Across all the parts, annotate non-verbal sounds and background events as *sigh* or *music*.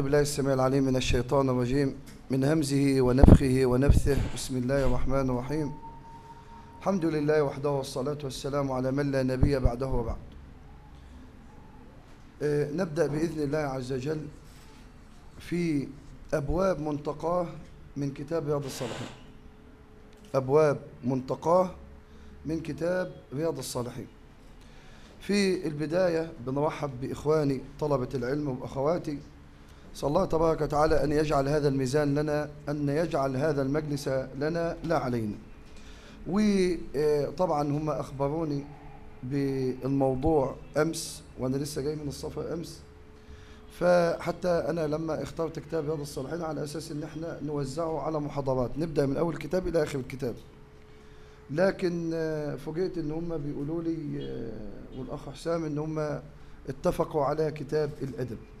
أعوذ بالله السميع العليم من الشيطان الرجيم من همزه ونفخه ونفثه. بسم الله الرحمن الرحيم. الحمد لله وحده والصلاة والسلام على من لا نبي بعده وبعد. آه، نبدأ بإذن الله عز وجل في أبواب منتقاة من كتاب رياض الصالحين. أبواب منتقاة من كتاب رياض الصالحين. في البداية بنرحب بإخواني طلبة العلم وأخواتي صلى الله تبارك وتعالى أن يجعل هذا الميزان لنا أن يجعل هذا المجلس لنا لا علينا. وطبعا هم أخبروني بالموضوع أمس وأنا لسه جاي من السفر أمس. فحتى أنا لما اخترت كتاب رياض الصالحين على أساس أن إحنا نوزعه على محاضرات. نبدأ من أول كتاب إلى آخر الكتاب. لكن آه، فوجئت إن هم بيقولوا لي آه، والأخ حسام إن هم اتفقوا على كتاب الأدب. آه،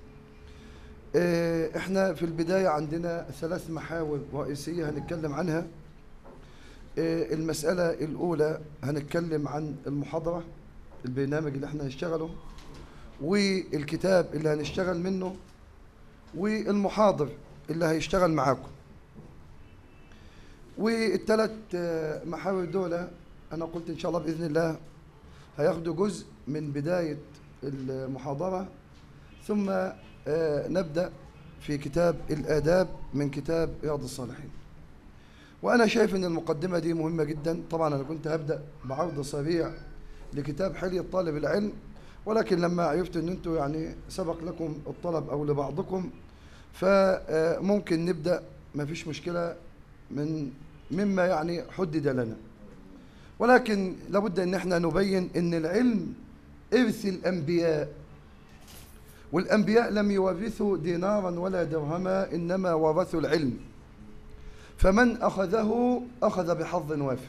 إحنا في البداية عندنا ثلاث محاور رئيسية هنتكلم عنها. آه، المسألة الأولى هنتكلم عن المحاضرة البرنامج اللي إحنا هنشتغله والكتاب اللي هنشتغل منه والمحاضر اللي هيشتغل معاكم. والثلاث آه، محاور دول أنا قلت إن شاء الله بإذن الله هياخدوا جزء من بداية المحاضرة. ثم آه، نبدأ في كتاب الآداب من كتاب رياض الصالحين. وأنا شايف إن المقدمة دي مهمة جدا. طبعا أنا كنت هبدأ بعرض سريع لكتاب حليه طالب العلم ولكن لما عرفت إن أنتم يعني سبق لكم الطلب أو لبعضكم فممكن نبدأ. ما فيش مشكلة من مما يعني حدد لنا. ولكن لابد إن إحنا نبين إن العلم إرث الأنبياء. والأنبياء لم يورثوا دينارا ولا درهما إنما ورثوا العلم. فمن أخذه أخذ بحظ وافر.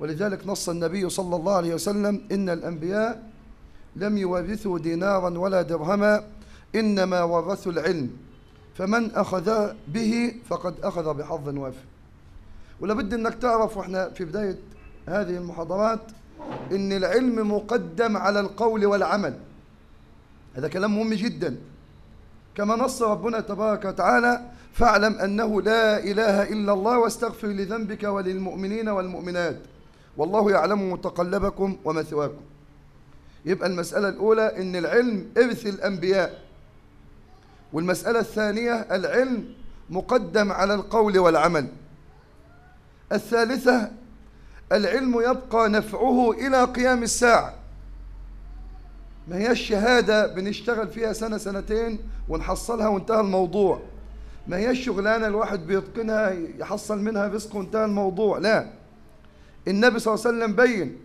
ولذلك نص النبي صلى الله عليه وسلم إن الأنبياء لم يورثوا دينارا ولا درهما إنما ورثوا العلم. فمن أخذ به فقد أخذ بحظ وافر. ولابد أنك تعرف وإحنا في بداية هذه المحاضرات أن العلم مقدم على القول والعمل. هذا كلام مهم جدا. كما نص ربنا تبارك وتعالى فاعلم أنه لا إله إلا الله واستغفر لذنبك وللمؤمنين والمؤمنات. والله يعلم متقلبكم ومثواكم يبقى المسألة الأولى أن العلم إرث الأنبياء. والمسألة الثانية العلم مقدم على القول والعمل. الثالثة العلم يبقى نفعه إلى قيام الساعة. ما هي الشهادة بنشتغل فيها سنة سنتين ونحصلها وانتهى الموضوع. ما هي الشغلانة الواحد بيتقنها يحصل منها رزق وانتهى الموضوع لا. النبي صلى الله عليه وسلم بين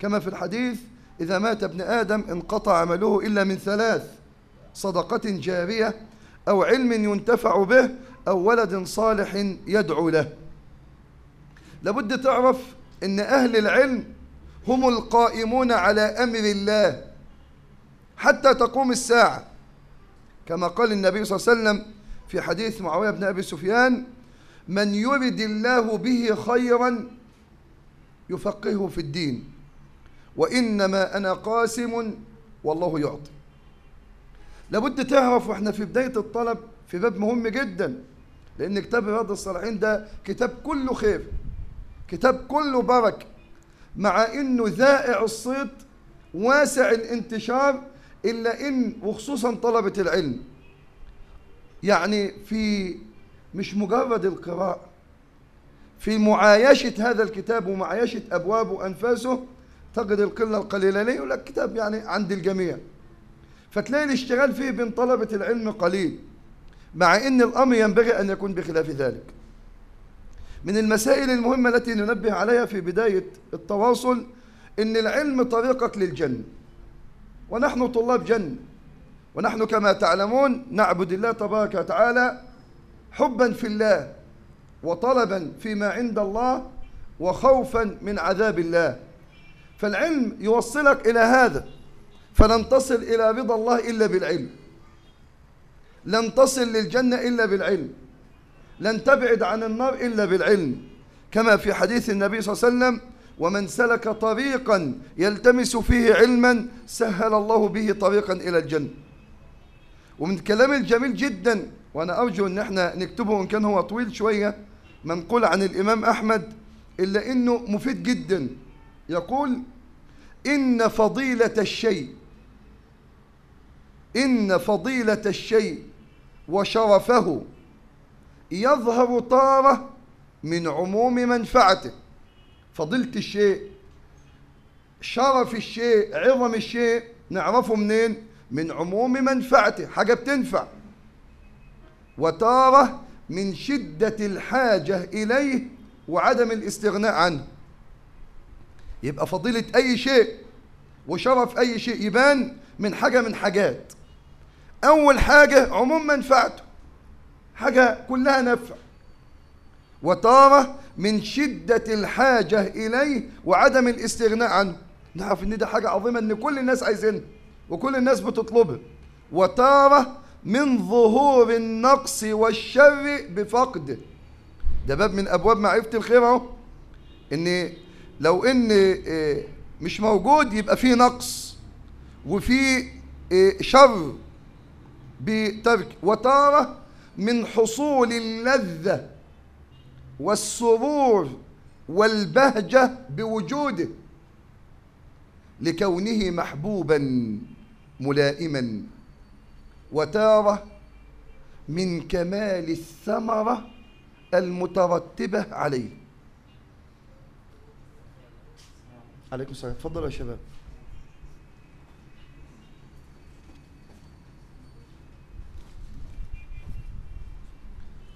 كما في الحديث إذا مات ابن آدم انقطع عمله إلا من ثلاث صدقة جارية أو علم ينتفع به أو ولد صالح يدعو له. لابد تعرف أن أهل العلم هم القائمون على أمر الله. حتى تقوم الساعة. كما قال النبي صلى الله عليه وسلم في حديث معاوية بن أبي سفيان من يرد الله به خيرا يفقهه في الدين وإنما أنا قاسم والله يعطي. لابد تعرف وإحنا في بداية الطلب في باب مهم جدا لأن كتاب رياض الصالحين ده كتاب كله خير كتاب كله بركة مع إنه ذائع الصيت واسع الانتشار إلا إن وخصوصا طلبة العلم. يعني في مش مجرد القراءة في معايشة هذا الكتاب ومعايشة أبوابه وأنفاسه تجد القلة القليلة. ليه؟ يقول لك كتاب يعني عند الجميع. فتلاقي الاشتغال فيه بين طلبة العلم قليل مع إن الأمر ينبغي أن يكون بخلاف ذلك. من المسائل المهمة التي ننبه عليها في بداية التواصل إن العلم طريقك للجنة. ونحن طلاب جنة ونحن كما تعلمون نعبد الله تبارك وتعالى حبا في الله وطلبا فيما عند الله وخوفا من عذاب الله. فالعلم يوصلك إلى هذا. فلن تصل إلى رضا الله إلا بالعلم. لن تصل للجنة إلا بالعلم. لن تبعد عن النار إلا بالعلم. كما في حديث النبي صلى الله عليه وسلم ومن سلك طريقا يلتمس فيه علما سهل الله به طريقا إلى الجنة ومن الكلام الجميل جدا وأنا أرجو أن إحنا نكتبه وان كان هو طويل شوية منقول عن الإمام أحمد إلا إنه مفيد جدا. يقول إن فضيلة الشيء إن فضيلة الشيء وشرفه يظهر طاره من عموم منفعته. فضيله الشيء شرف الشيء عظم الشيء نعرفه منين؟ من عموم منفعته حاجة بتنفع. وتارة من شدة الحاجة إليه وعدم الاستغناء عنه. يبقى فضيلة أي شيء وشرف أي شيء يبان من حاجة من حاجات. أول حاجة عموم منفعته حاجة كلها نفع. وتاره من شدة الحاجة إليه وعدم الاستغناء عنه. نعرف إن ده حاجة عظيمة إن كل الناس عايزينها وكل الناس بتطلبها. وتاره من ظهور النقص والشر بفقده ده باب من أبواب معرفة الخير أهو. إن لو إن إيه، مش موجود يبقى فيه نقص وفي إيه، شر بترك. وتاره من حصول اللذة. والسرور والبهجة بوجوده لكونه محبوبا ملائما. وتارة من كمال الثمرة المترتبة عليه. عليكم السلام. اتفضلوا يا شباب.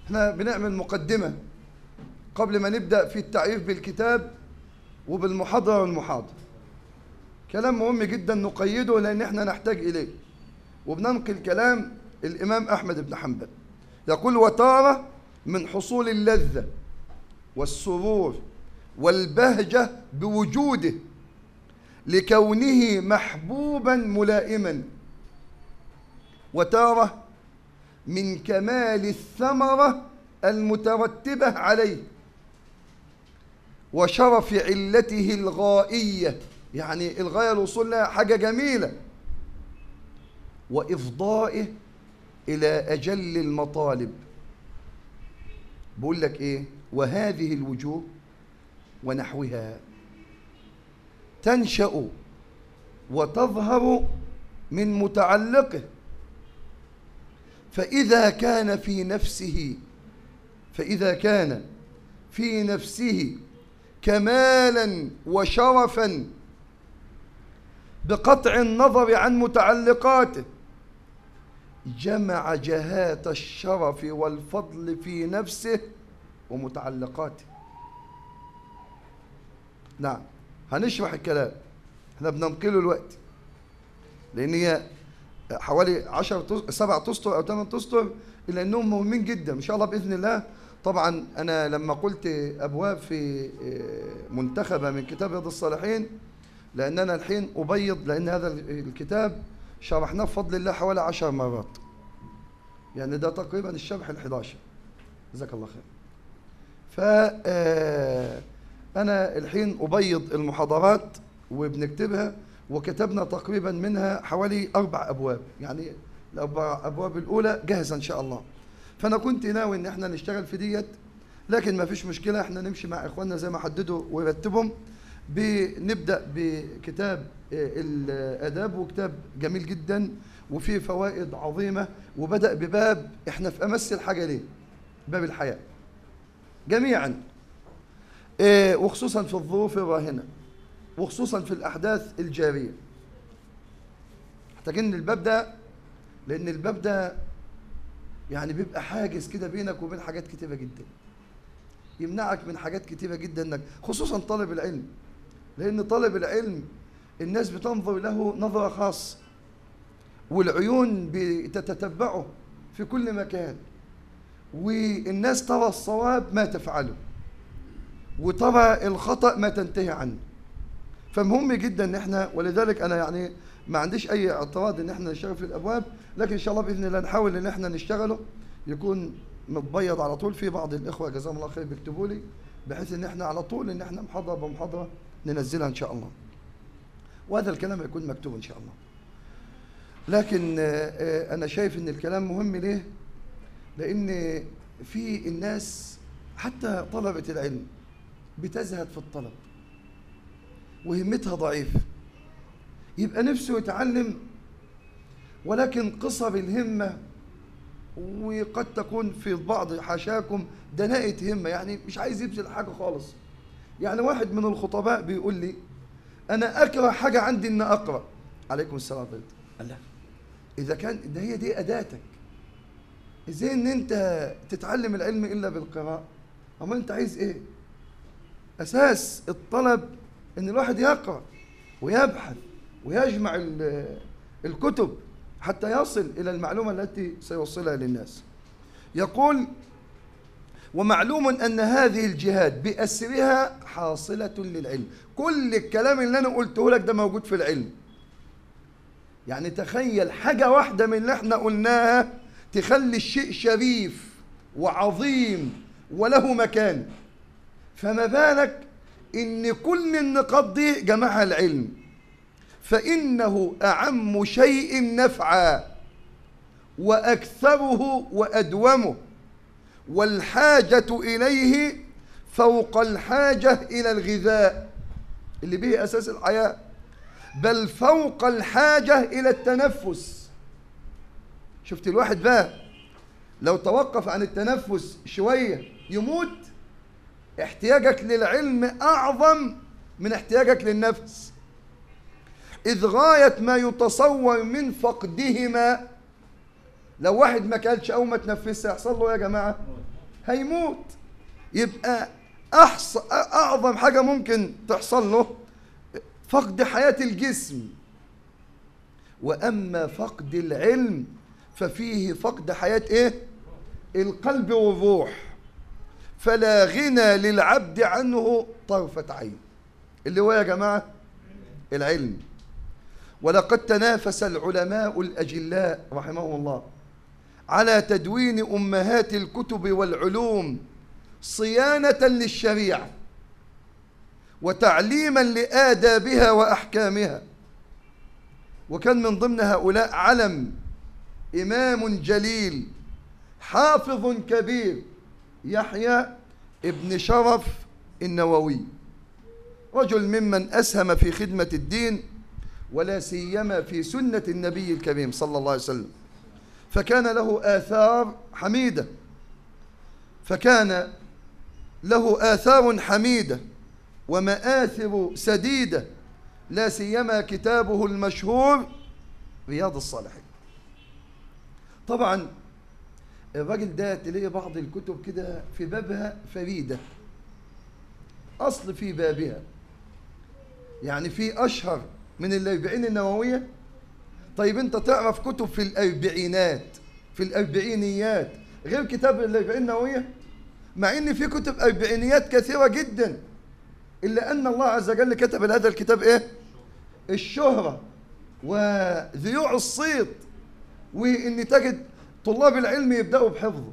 إحنا بنعمل مقدمة. قبل ما نبدأ في التعريف بالكتاب وبالمحاضرة والمحاضرة. كلام مهم جدا نقيده لأن إحنا نحتاج إليه. وبننقل كلام الإمام أحمد بن حنبل. يقول وتارة من حصول اللذة والسرور والبهجة بوجوده لكونه محبوبا ملائما. وتارة من كمال الثمرة المترتبة عليه وشرف علته الغائية. يعني الغاية الوصول لها حاجة جميلة. وإفضائه إلى أجل المطالب. بقول لك إيه؟ وهذه الوجوه ونحوها تنشأ وتظهر من متعلقه. فإذا كان في نفسه فإذا كان في نفسه كمالا وشرفا بقطع النظر عن متعلقاته جمع جهات الشرف والفضل في نفسه ومتعلقاته. نعم هنشرح الكلام. إحنا بننقله الوقت. لأن هي حوالي 10 سبع اسطر أو ثمان اسطر الا إنهم مهمين جدا. إن شاء الله بإذن الله طبعا أنا لما قلت أبواب في منتخبة من كتاب رياض الصالحين لأننا الحين أبيض لأن هذا الكتاب شرحناه بفضل الله حوالي عشر مرات. يعني ده تقريبا الشرح ال11 جزاك الله خير. ف أنا الحين أبيض المحاضرات وبنكتبها وكتبنا تقريبا منها حوالي أربع أبواب. يعني الأربع أبواب الأولى جاهزة إن شاء الله. فانا كنت ناوي ان إحنا نشتغل في ديت لكن ما فيش مشكلة إحنا نمشي مع اخواننا زي ما حددوا ويرتبهم بنبدأ بكتاب الآداب وكتاب جميل جدا وفيه فوائد عظيمة. وبدأ بباب إحنا في أمس الحاجة ليه؟ باب الحياة. جميعا. وخصوصا في الظروف الراهنة. وخصوصا في الأحداث الجارية. محتاجين الباب ده لأن الباب ده يعني بيبقى حاجز كده بينك وبين حاجات كتيره جدا. يمنعك من حاجات كتيره جدا إنك خصوصا طالب العلم. لأن طالب العلم الناس بتنظر له نظرة خاصة والعيون بتتتبعه في كل مكان. والناس ترى الصواب ما تفعله وترى الخطأ ما تنتهي عنه. فمهم جدا إن إحنا ولذلك أنا يعني ما عنديش أي اعتراض إن إحنا نشتغل في الأبواب لكن إن شاء الله بإذن الله نحاول إن إحنا نشتغله يكون متبيض على طول في بعض الإخوة. جزاهم الله خير بيكتبوا لي بحيث إن إحنا على طول إن إحنا محاضرة بمحاضرة ننزلها إن شاء الله. وهذا الكلام يكون مكتوب إن شاء الله. لكن آه، آه، أنا شايف إن الكلام مهم ليه؟ لأن في الناس حتى طلبة العلم بتزهد في الطلب وهمتها ضعيفة يبقى نفسه يتعلم ولكن قصر الهمة وقد تكون في بعض حاشاكم دناءة همة يعني مش عايز يبذل حاجة خالص. يعني واحد من الخطباء بيقول لي أنا أكره حاجة عندي إن أقرأ. عليكم السلام قال لا إذا كان ده هي دي أداتك. إزاي إن أنت تتعلم العلم إلا بالقراءة؟ أما أنت عايز إيه؟ أساس الطلب إن الواحد يقرأ ويبحث. ويجمع ال- الكتب حتى يصل إلى المعلومة التي سيوصلها للناس. يقول ومعلوم أن هذه الجهاد بأسرها حاصلة للعلم. كل الكلام اللي أنا قلته لك ده موجود في العلم. يعني تخيل حاجة واحدة من اللي إحنا قلناها تخلي الشيء شريف وعظيم وله مكان. فما بالك إن كل النقاط دي جمعها العلم. فإنه أعم شيء نفعا وأكثره وأدومه والحاجة إليه فوق الحاجة إلى الغذاء اللي به أساس الحياة بل فوق الحاجة إلى التنفس. شفت الواحد بقى لو توقف عن التنفس شوية يموت احتياجك للعلم أعظم من احتياجك للنفس. إذ غاية ما يتصور من فقدهما لو واحد ما كلش أو ما تنفسش هيحصل له إيه يا جماعة؟ هيموت. يبقى أحص... أعظم حاجة ممكن تحصل له فقد حياة الجسم. وأما فقد العلم ففيه فقد حياة إيه؟ القلب والروح. فلا غنى للعبد عنه طرفة عين. اللي هو يا جماعة؟ العلم. ولقد تنافس العلماء الأجلاء رحمهم الله على تدوين أمهات الكتب والعلوم صيانة للشريعة وتعليما لآدابها وأحكامها. وكان من ضمن هؤلاء علم إمام جليل حافظ كبير يحيى ابن شرف النووي رجل ممن أسهم في خدمة الدين ولا سيما في سنة النبي الكريم صلى الله عليه وسلم. فكان له آثار حميدة. فكان له آثار حميدة ومآثر سديدة لا سيما كتابه المشهور رياض الصالحين. طبعا الراجل ده تلاقي بعض الكتب كده في بابها فريدة. أصل في بابها. يعني في أشهر من الأربعين النووية؟ طيب أنت تعرف كتب في الأربعينات في الأربعينيات غير كتاب الأربعين النووية؟ مع إن في كتب أربعينيات كثيرة جدا إلا أن الله عز وجل كتب هذا الكتاب إيه؟ الشهرة وذيوع الصيت وإن تجد طلاب العلم يبدأوا بحفظه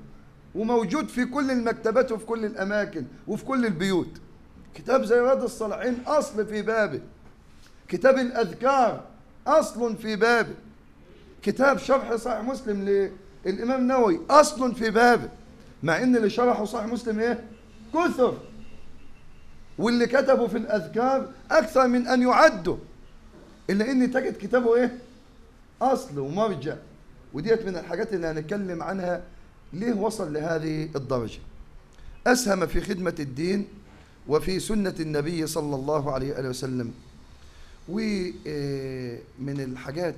وموجود في كل المكتبات وفي كل الأماكن وفي كل البيوت. كتاب زي رياض الصالحين أصل في بابه. كتاب الأذكار أصل في بابه كتاب شرح صحيح مسلم للإمام النووي أصل في بابه مع إن اللي شرحوا صحيح مسلم إيه؟ كثر. واللي كتبوا في الأذكار أكثر من أن يعدوا إلا إن تجد كتابه إيه؟ أصل ومرجع. وديت من الحاجات اللي هنتكلم عنها ليه وصل لهذه الدرجة. أسهم في خدمة الدين وفي سنة النبي صلى الله عليه وسلم. ومن الحاجات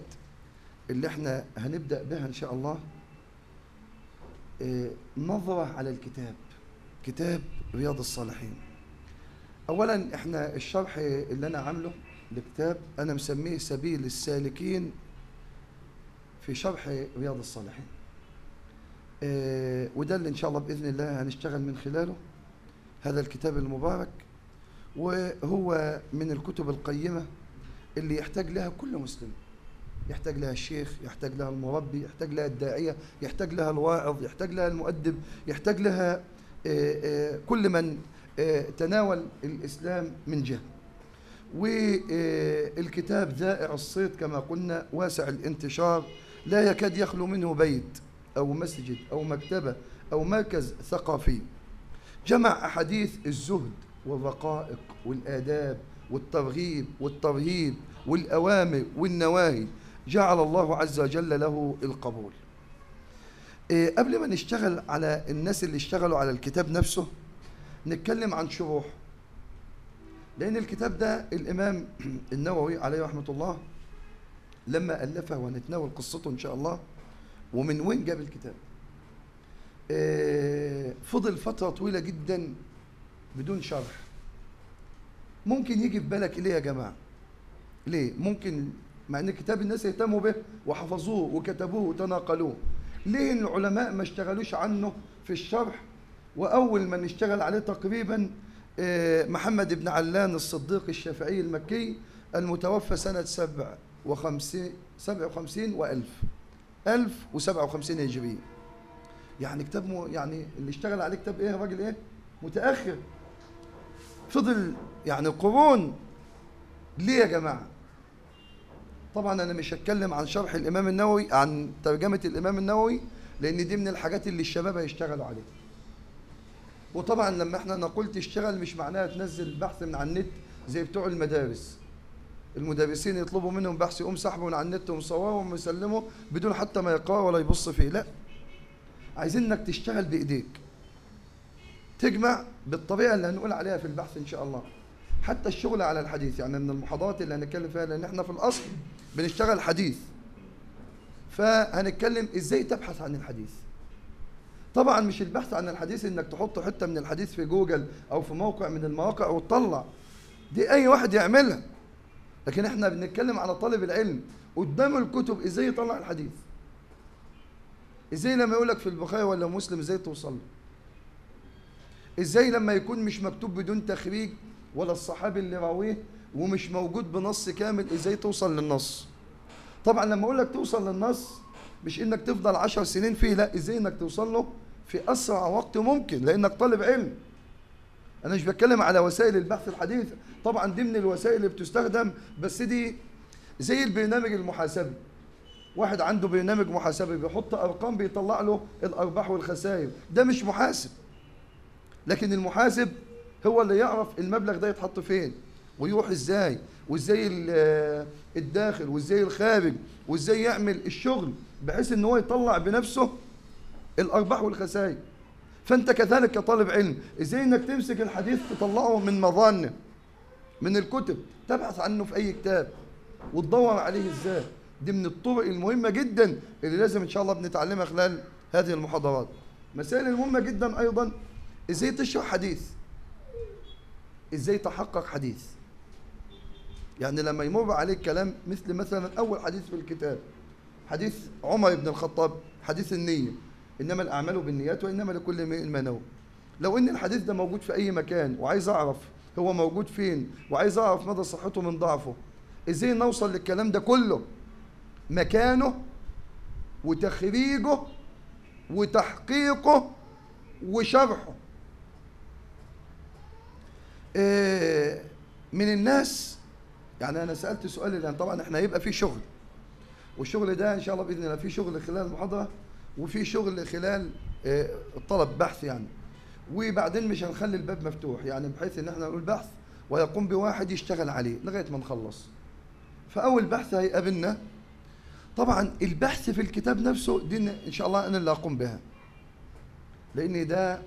اللي إحنا هنبدأ بها إن شاء الله نظرة على الكتاب كتاب رياض الصالحين. أولا إحنا الشرح اللي أنا عامله لكتاب أنا مسميه سبيل السالكين في شرح رياض الصالحين. آه وده اللي إن شاء الله بإذن الله هنشتغل من خلاله هذا الكتاب المبارك. وهو من الكتب القيمة اللي يحتاج لها كل مسلم. يحتاج لها الشيخ يحتاج لها المربي يحتاج لها الداعية يحتاج لها الواعظ يحتاج لها المؤدب يحتاج لها آه آه كل من تناول الإسلام من جهة. والكتاب ذائع الصيت كما قلنا واسع الانتشار لا يكاد يخلو منه بيت أو مسجد أو مكتبة أو مركز ثقافي. جمع أحاديث الزهد والرقائق والآداب والترغيب والترهيب والأوامر والنواهي جعل الله عز وجل له القبول. إيه، قبل ما نشتغل على الناس اللي اشتغلوا على الكتاب نفسه نتكلم عن شروح. لأن الكتاب ده الإمام *clears throat* النووي عليه رحمة الله لما ألفه ونتناول قصته إن شاء الله ومن وين جاب الكتاب؟ إيه، فضل فترة طويلة جدا بدون شرح. ممكن يجي في بالك ليه يا جماعة؟ ليه؟ ممكن مع إن كتاب الناس اهتموا به وحفظوه وكتبوه وتناقلوه. ليه العلماء ما اشتغلوش عنه في الشرح؟ وأول من اشتغل عليه تقريبا آه، محمد بن علان الصديق الشافعي المكي المتوفى سنة سبع وخمسين سبع وخمسين وألف. ألف وسبع وخمسين هجرية يعني كتاب يعني اللي اشتغل عليه كتاب إيه راجل إيه؟ متأخر. فضل يعني قرون ليه يا جماعة؟ طبعا أنا مش هتكلم عن شرح الإمام النووي عن ترجمة الإمام النووي لأن دي من الحاجات اللي الشباب هيشتغلوا عليها. وطبعا لما إحنا نقول تشتغل مش معناها تنزل بحث من على النت زي بتوع المدارس. المدرسين يطلبوا منهم بحث يقوم سحبه من على النت ومصوره ومسلمه بدون حتى ما يقرأ ولا يبص فيه. لا. عايزين انك تشتغل بإيديك. تجمع بالطريقة اللي هنقول عليها في البحث إن شاء الله. حتى الشغل على الحديث يعني من المحاضرات اللي هنتكلم فيها لأن إحنا في الأصل بنشتغل حديث. فهنتكلم إزاي تبحث عن الحديث. طبعا مش البحث عن الحديث إنك تحط حتة من الحديث في جوجل أو في موقع من المواقع وتطلع. دي أي واحد يعملها. لكن إحنا بنتكلم على طالب العلم. قدام الكتب إزاي يطلع الحديث؟ إزاي لما يقول لك في البخاري ولا مسلم إزاي توصل له؟ إزاي لما يكون مش مكتوب بدون تخريج ولا الصحابي اللي راويه ومش موجود بنص كامل إزاي توصل للنص؟ طبعا لما أقول لك توصل للنص مش إنك تفضل عشر سنين فيه لا إزاي إنك توصل له؟ في أسرع وقت ممكن لأنك طالب علم. أنا مش بتكلم على وسائل البحث الحديث طبعا دي من الوسائل اللي بتستخدم بس دي زي البرنامج المحاسبي. واحد عنده برنامج محاسبي بيحط أرقام بيطلع له الأرباح والخسائر. ده مش محاسب. لكن المحاسب هو اللي يعرف المبلغ ده يتحط فين ويروح إزاي وإزاي ال- الداخل وإزاي الخارج وإزاي يعمل الشغل بحيث إن هو يطلع بنفسه الأرباح والخسائر. فأنت كذلك كطالب علم إزاي إنك تمسك الحديث تطلعه من مظانه من الكتب تبحث عنه في أي كتاب وتدور عليه إزاي؟ دي من الطرق المهمة جدا اللي لازم إن شاء الله بنتعلمها خلال هذه المحاضرات. مسائل المهمة جدا أيضا إزاي تشرح حديث؟ إزاي تحقق حديث. يعني لما يمر عليك كلام مثل مثلا أول حديث في الكتاب حديث عمر بن الخطاب حديث النية إنما الأعمال بالنيات وإنما لكل امرئ ما نوى. لو إن الحديث ده موجود في أي مكان وعايز أعرف هو موجود فين وعايز أعرف مدى صحته من ضعفه إزاي نوصل للكلام ده كله؟ مكانه وتخريجه وتحقيقه وشرحه. من الناس يعني أنا سألت سؤال لأن طبعا إحنا هيبقى في شغل. والشغل ده إن شاء الله بإذن الله في شغل خلال المحاضرة وفي شغل خلال آه، طلب بحث يعني. وبعدين مش هنخلي الباب مفتوح يعني بحيث إن إحنا نقول بحث ويقوم بواحد يشتغل عليه لغاية ما نخلص. فأول بحث هيقابلنا. طبعا البحث في الكتاب نفسه دي إن شاء الله أنا اللي اقوم بها. لأن ده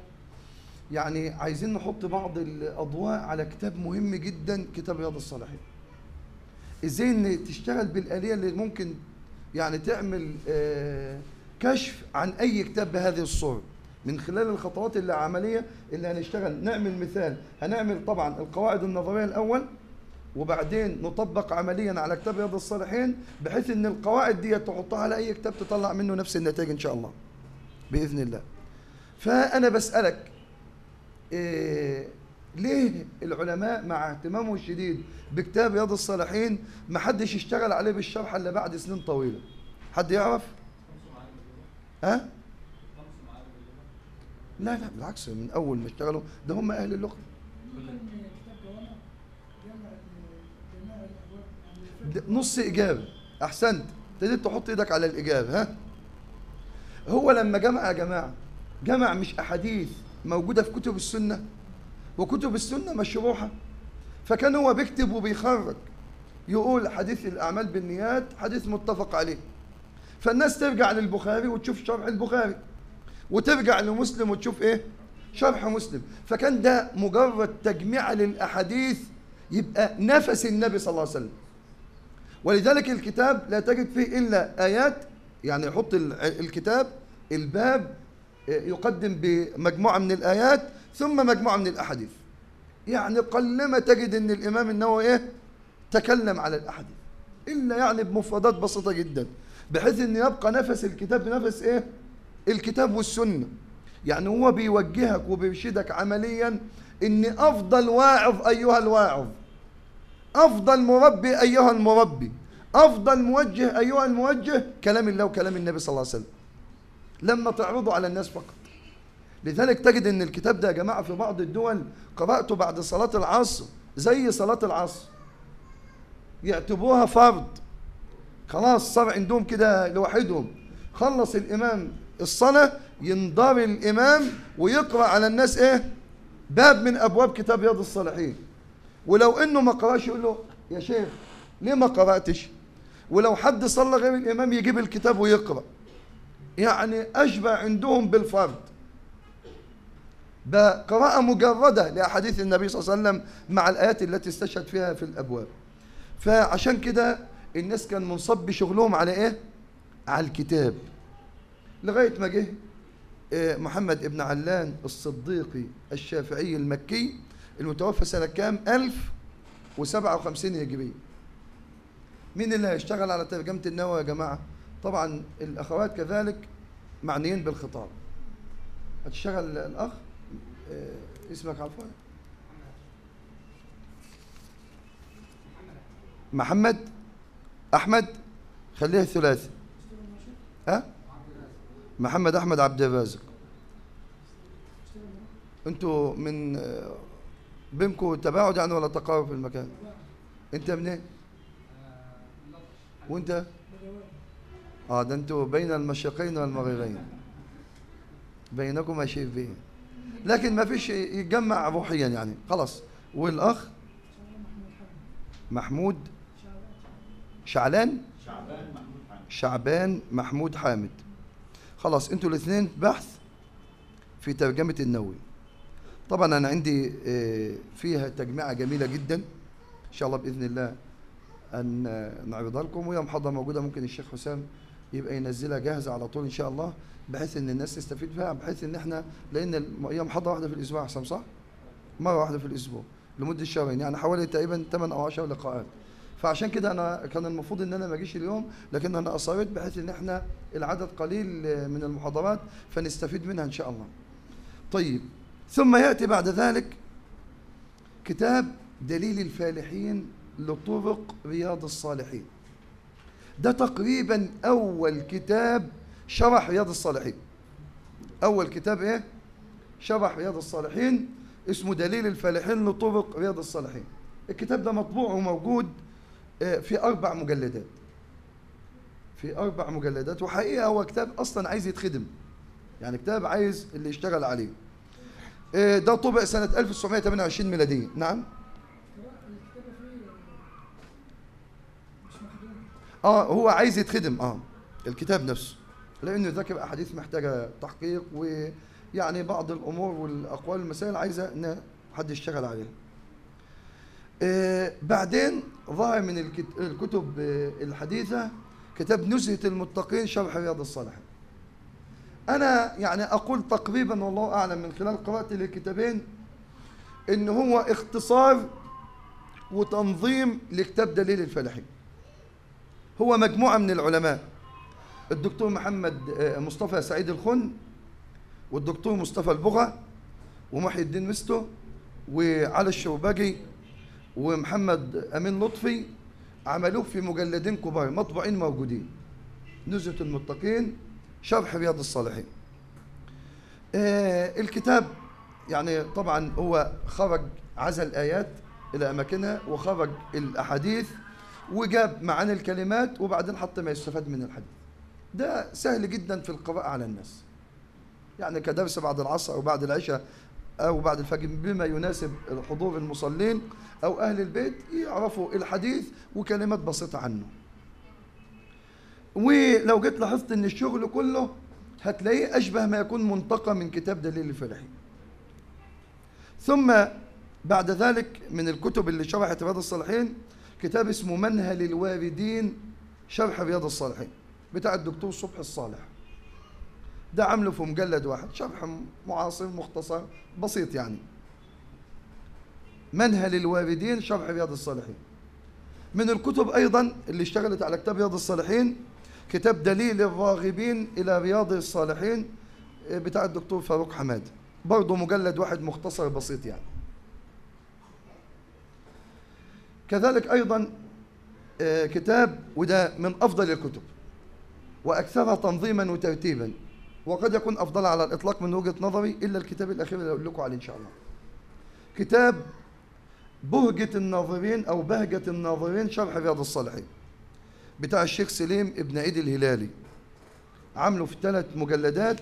يعني عايزين نحط بعض الأضواء على كتاب مهم جدا كتاب رياض الصالحين. إزاي إن تشتغل بالآلية اللي ممكن يعني تعمل آه، كشف عن أي كتاب بهذه الصورة؟ من خلال الخطوات اللي عملية اللي هنشتغل. نعمل مثال. هنعمل طبعا القواعد النظرية الأول وبعدين نطبق عمليا على كتاب رياض الصالحين بحيث إن القواعد دي تحطها على أي كتاب تطلع منه نفس النتائج إن شاء الله. بإذن الله. فأنا بسألك ليه العلماء مع اهتمامهم الشديد بكتاب رياض الصالحين ما حدش يشتغل عليه بالشرح إلا بعد سنين طويلة؟ حد يعرف؟ ها؟ لا لا بالعكس من أول ما اشتغلوا ده هم أهل اللغة نص إجابة أحسنت. ابتديت تحط إيدك على الإجابة ها؟ هو لما جمع يا جماعة جمع مش أحاديث. موجودة في كتب السنة وكتب السنة مشروحة. فكان هو بيكتب وبيخرج يقول حديث الأعمال بالنيات حديث متفق عليه. فالناس ترجع للبخاري وتشوف شرح البخاري وترجع لمسلم وتشوف إيه؟ شرح مسلم. فكان ده مجرد تجميع للأحاديث يبقى نفس النبي صلى الله عليه وسلم. ولذلك الكتاب لا تجد فيه إلا آيات يعني يحط ال- الكتاب الباب يقدم بمجموعة من الآيات ثم مجموعة من الأحاديث. يعني قلما تجد أن الإمام النووي إيه تكلم على الأحاديث؟ إلا يعني بمفردات بسيطة جدا بحيث أن يبقى نفس الكتاب بنفس إيه؟ الكتاب والسنة. يعني هو بيوجهك وبيرشدك عمليا أن أفضل واعظ أيها الواعظ أفضل مربي أيها المربي أفضل موجه أيها الموجه كلام الله وكلام النبي صلى الله عليه وسلم. لما تعرضه على الناس فقط. لذلك تجد إن الكتاب ده يا جماعة في بعض الدول قرأته بعد صلاة العصر زي صلاة العصر. يعتبروها فرض. خلاص صار عندهم كده لوحدهم. خلص الإمام الصلاة ينضر الإمام ويقرأ على الناس إيه؟ باب من أبواب كتاب رياض الصالحين. ولو إنه ما قرأش يقول له يا شيخ ليه ما قرأتش؟ ولو حد صلى غير الإمام يجيب الكتاب ويقرأ. يعني أشبه عندهم بالفرد بقراءة مجردة لأحاديث النبي صلى الله عليه وسلم مع الآيات التي استشهد فيها في الأبواب فعشان كده الناس كان منصب بشغلهم على إيه؟ على الكتاب لغاية ما جه آه، محمد ابن علان الصديقي الشافعي المكي المتوفى سنة كام؟ 1057 هجرية مين اللي هيشتغل على ترجمة النووي يا جماعة؟ طبعا الأخوات كذلك معنيين بالخطاب. هتشتغل الأخ؟ آه، اسمك عفوا. محمد؟ أحمد؟ خليه ثلاثي ها؟ محمد أحمد عبد الرازق. أنتوا من آه، بينكم تباعد يعني ولا تقارب في المكان؟ انت منين؟ وانت؟ آه ده أنتوا بين المشرقين والمغربين. بينكما شيء فيه لكن ما فيش يتجمع روحيا يعني. خلاص. والأخ محمود شعلان. شعبان محمود حامد. خلاص. أنتوا الاثنين بحث في ترجمة النووي. طبعا أنا عندي آه، فيها تجميعة جميلة جدا. إن شاء الله بإذن الله أن آه، نعرضها لكم. وهي محاضرة موجودة ممكن الشيخ حسام يبقى ينزلها جاهزة على طول إن شاء الله بحيث إن الناس تستفيد فيها بحيث إن إحنا لأن هي محاضرة واحدة في الأسبوع يا حسام صح؟ مرة واحدة في الأسبوع لمدة شهرين يعني حوالي تقريبا 8 أو 10 لقاءات فعشان كده أنا كان المفروض إن أنا ما أجيش اليوم لكن أنا أصريت بحيث إن إحنا العدد قليل من المحاضرات فنستفيد منها إن شاء الله. طيب ثم يأتي بعد ذلك كتاب دليل الفالحين لطرق رياض الصالحين. ده تقريبا أول كتاب شرح رياض الصالحين. أول كتاب إيه؟ شرح رياض الصالحين اسمه دليل الفالحين لطرق رياض الصالحين. الكتاب ده مطبوع وموجود آه، في أربع مجلدات في أربع مجلدات وحقيقة هو كتاب أصلا عايز يتخدم يعني كتاب عايز اللي يشتغل عليه آه، ده طبع سنة 1928 ميلادية نعم آه هو عايز يتخدم. آه الكتاب نفسه. لأنه ذكر احاديث محتاجة تحقيق ويعني بعض الأمور والأقوال والمسائل عايزة إن حد يشتغل عليها. آه، بعدين ظهر من الكت- الكتب آه، الحديثة كتاب نزهة المتقين شرح رياض الصالحين. أنا يعني أقول تقريبا والله أعلم من خلال قراءتي للكتابين إن هو اختصار وتنظيم لكتاب دليل الفلاحين. هو مجموعة من العلماء. الدكتور محمد آه، مصطفى سعيد الخن والدكتور مصطفى البغا ومحي الدين مستو وعلي الشوبجي ومحمد أمين لطفي عملوه في مجلدين كبار مطبوعين موجودين. نزهة المتقين شرح رياض الصالحين. آه الكتاب يعني طبعا هو خرج عزل آيات إلى أماكنها وخرج الأحاديث وجاب معاني الكلمات وبعدين حط ما يستفاد من الحديث. ده سهل جدا في القراءة على الناس. يعني كدرس بعد العصر أو بعد العشاء أو بعد الفجر بما يناسب حضور المصلين أو أهل البيت يعرفوا الحديث وكلمات بسيطة عنه. ولو جيت لاحظت إن الشغل كله هتلاقيه أشبه ما يكون منتقى من كتاب دليل الفلاحين. ثم بعد ذلك من الكتب اللي شرحت رياض الصالحين كتاب اسمه منهل الواردين شرح رياض الصالحين بتاع الدكتور صبحي الصالح. ده عامله في مجلد واحد شرح معاصر مختصر بسيط يعني. منهل الواردين شرح رياض الصالحين. من الكتب أيضا اللي اشتغلت على كتاب رياض الصالحين كتاب دليل الراغبين إلى رياض الصالحين بتاع الدكتور فاروق حماد. برضه مجلد واحد مختصر بسيط يعني. كذلك أيضا آه، كتاب وده من أفضل الكتب وأكثرها تنظيما وترتيبا وقد يكون أفضل على الإطلاق من وجهة نظري إلا الكتاب الأخير اللي أقول لكم عليه إن شاء الله. كتاب بهجة الناظرين أو بهجة الناظرين شرح رياض الصالحين بتاع الشيخ سليم ابن عيد الهلالي. عامله في ثلاث مجلدات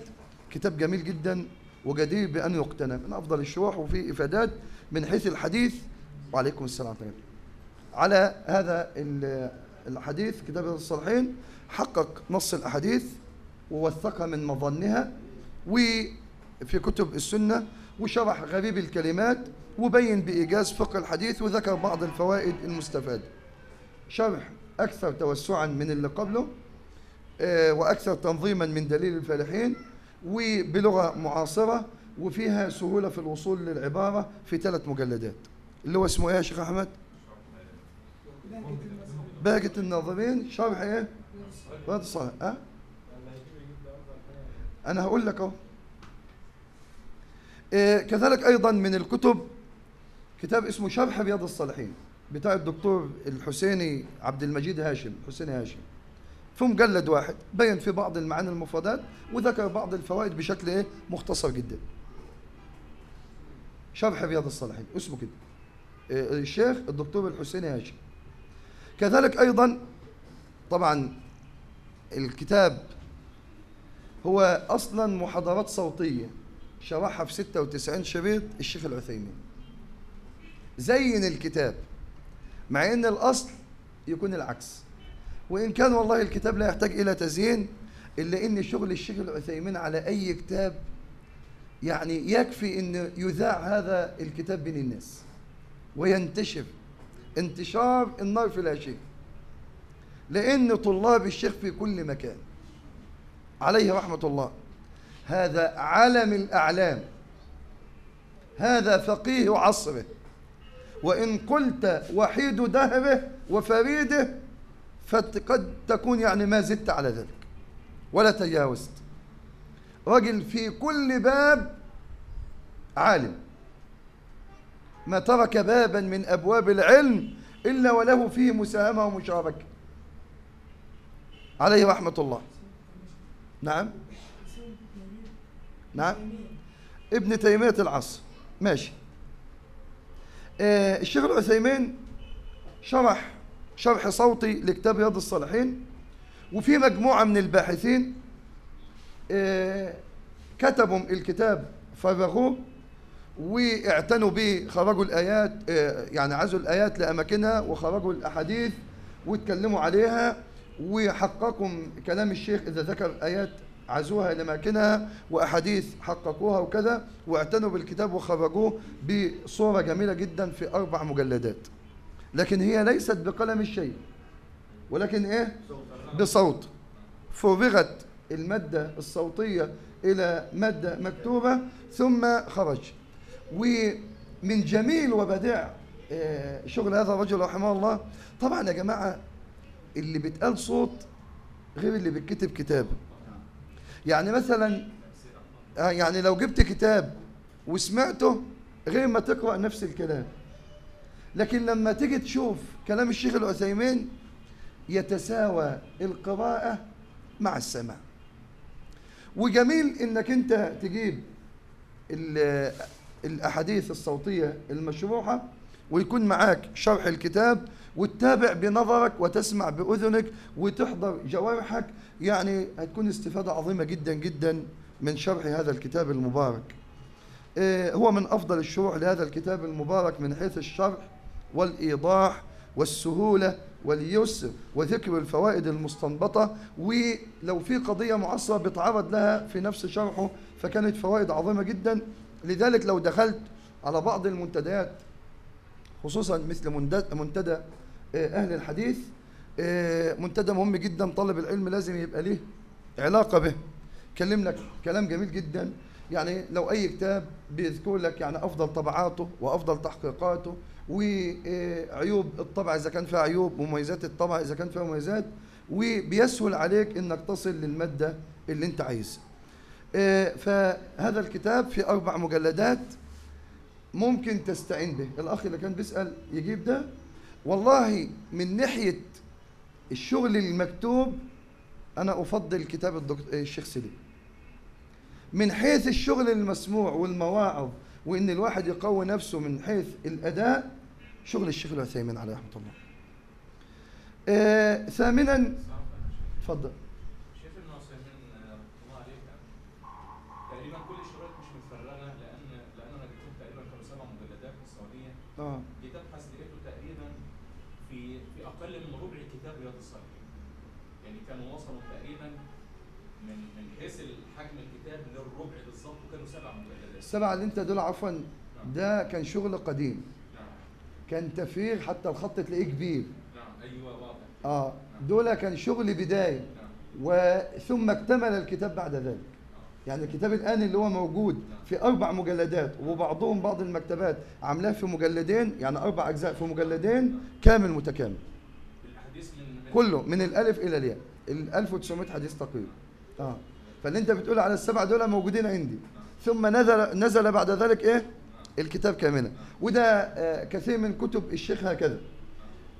كتاب جميل جدا وجدير بأن يقتنى من أفضل الشروح وفيه إفادات من حيث الحديث. وعليكم السلام ورحمة الله. على هذا ال- الحديث كتاب الصالحين. حقق نص الأحاديث ووثقها من مظنها وفي كتب السنة وشرح غريب الكلمات وبين بإيجاز فقه الحديث وذكر بعض الفوائد المستفادة شرح أكثر توسعا من اللي قبله آه، وأكثر تنظيما من دليل الفالحين وبلغة معاصرة وفيها سهولة في الوصول للعبارة في ثلاث مجلدات. اللي هو اسمه إيه يا شيخ أحمد؟ باقة الناظرين شرح إيه؟ رياض الصالح أه؟ أنا هقول لك أهو. آه، كذلك أيضا من الكتب كتاب اسمه شرح رياض الصالحين بتاع الدكتور الحسيني عبد المجيد هاشم حسيني هاشم. في مجلد واحد بين في بعض المعاني المفردات وذكر بعض الفوائد بشكل إيه؟ مختصر جدا. شرح رياض الصالحين اسمه كده. آه، الشيخ الدكتور الحسيني هاشم. كذلك أيضا طبعا الكتاب هو أصلا محاضرات صوتية شرحها في 96 شريط الشيخ العثيمين زين الكتاب مع إن الأصل يكون العكس. وإن كان والله الكتاب لا يحتاج إلى تزيين إلا إن شغل الشيخ العثيمين على أي كتاب يعني يكفي إن يذاع هذا الكتاب بين الناس وينتشر. انتشار النار في العشيق لأن طلاب الشيخ في كل مكان. عليه رحمة الله. هذا علم الأعلام. هذا فقيه عصره. وإن قلت وحيد دهره وفريده فقد تكون يعني ما زدت على ذلك. ولا تجاوزت. رجل في كل باب عالم. ما ترك بابا من أبواب العلم إلا وله فيه مساهمة ومشاركة عليه رحمة الله. نعم. نعم. ابن تيمية العصر. ماشي. آه، الشيخ العثيمين شرح شرح صوتي لكتاب رياض الصالحين وفي مجموعة من الباحثين آه، كتبوا الكتاب فرغوه واعتنوا به خرجوا الآيات آه، يعني عزوا الآيات لأماكنها وخرجوا الأحاديث واتكلموا عليها وحققوا كلام الشيخ إذا ذكر آيات عزوها لأماكنها وأحاديث حققوها وكذا واعتنوا بالكتاب وخرجوه بصورة جميلة جدا في أربع مجلدات. لكن هي ليست بقلم الشيء ولكن إيه؟ بصوت. فرغت المادة الصوتية إلى مادة مكتوبة ثم خرج. ومن جميل وبديع آه، شغل هذا الرجل رحمه الله. طبعا يا جماعة اللي بيتقال صوت غير اللي بيتكتب كتاب. يعني مثلا آه، يعني لو جبت كتاب وسمعته غير ما تقرأ نفس الكلام. لكن لما تيجي تشوف كلام الشيخ العثيمين يتساوى القراءة مع السماع. وجميل إنك أنت تجيب ال- الأحاديث الصوتية المشروحة ويكون معاك شرح الكتاب وتتابع بنظرك وتسمع بأذنك وتحضر جوارحك. يعني هتكون استفادة عظيمة جدا جدا من شرح هذا الكتاب المبارك. آه، هو من أفضل الشروح لهذا الكتاب المبارك من حيث الشرح والإيضاح والسهولة واليسر وذكر الفوائد المستنبطة. ولو في قضية معصرة بيتعرض لها في نفس شرحه فكانت فوائد عظيمة جدا. لذلك لو دخلت على بعض المنتديات خصوصا مثل منتدى آه، أهل الحديث آه، منتدى مهم جدا طالب العلم لازم يبقى له علاقة به. كلم لك كلام جميل جدا. يعني لو أي كتاب بيذكر لك يعني أفضل طبعاته وأفضل تحقيقاته وعيوب الطبع إذا كان فيها عيوب ومميزات الطبع إذا كان فيها مميزات وبيسهل عليك إنك تصل للمادة اللي أنت عايزها. فهذا الكتاب في أربع مجلدات ممكن تستعين به. الأخ اللي كان بيسأل يجيب ده. والله من ناحية الشغل المكتوب أنا أفضل كتاب الشيخ سليم من حيث الشغل المسموع والمواعظ وإن الواحد يقوي نفسه من حيث الأداء شغل الشيخ العثيمين عليه رحمة الله. آه ثامنا اتفضل شايف ان عثيمين رحمه الله عليه كان تقريبا كل الشروط مش متفرغه لأن لأن أنا جبتهم تقريبا كانوا سبع مجلدات في آه. كتاب حسنيته تقريبا في في أقل من ربع كتاب رياض الصالحين يعني كانوا وصلوا تقريبا من من حيث حجم الكتاب للربع بالظبط وكانوا سبع مجلدات. السبعة اللي انت دول عفوا ده كان شغل قديم. نعم. كان تفريغ حتى الخط تلاقيه كبير. نعم. أيوه واضح. آه. دول كان شغل بداية. نعم. وثم اكتمل الكتاب بعد ذلك. يعني الكتاب الآن اللي هو موجود في أربع مجلدات وبعضهم بعض المكتبات عاملاه في مجلدين يعني أربع أجزاء في مجلدين كامل متكامل. كله من الألف إلى الياء. ال 1900 حديث تقريبا. آه. فاللي أنت بتقول على السبعة دول موجودين عندي. ثم نزل نزل بعد ذلك إيه؟ الكتاب كاملا. وده آه كثير من كتب الشيخ هكذا.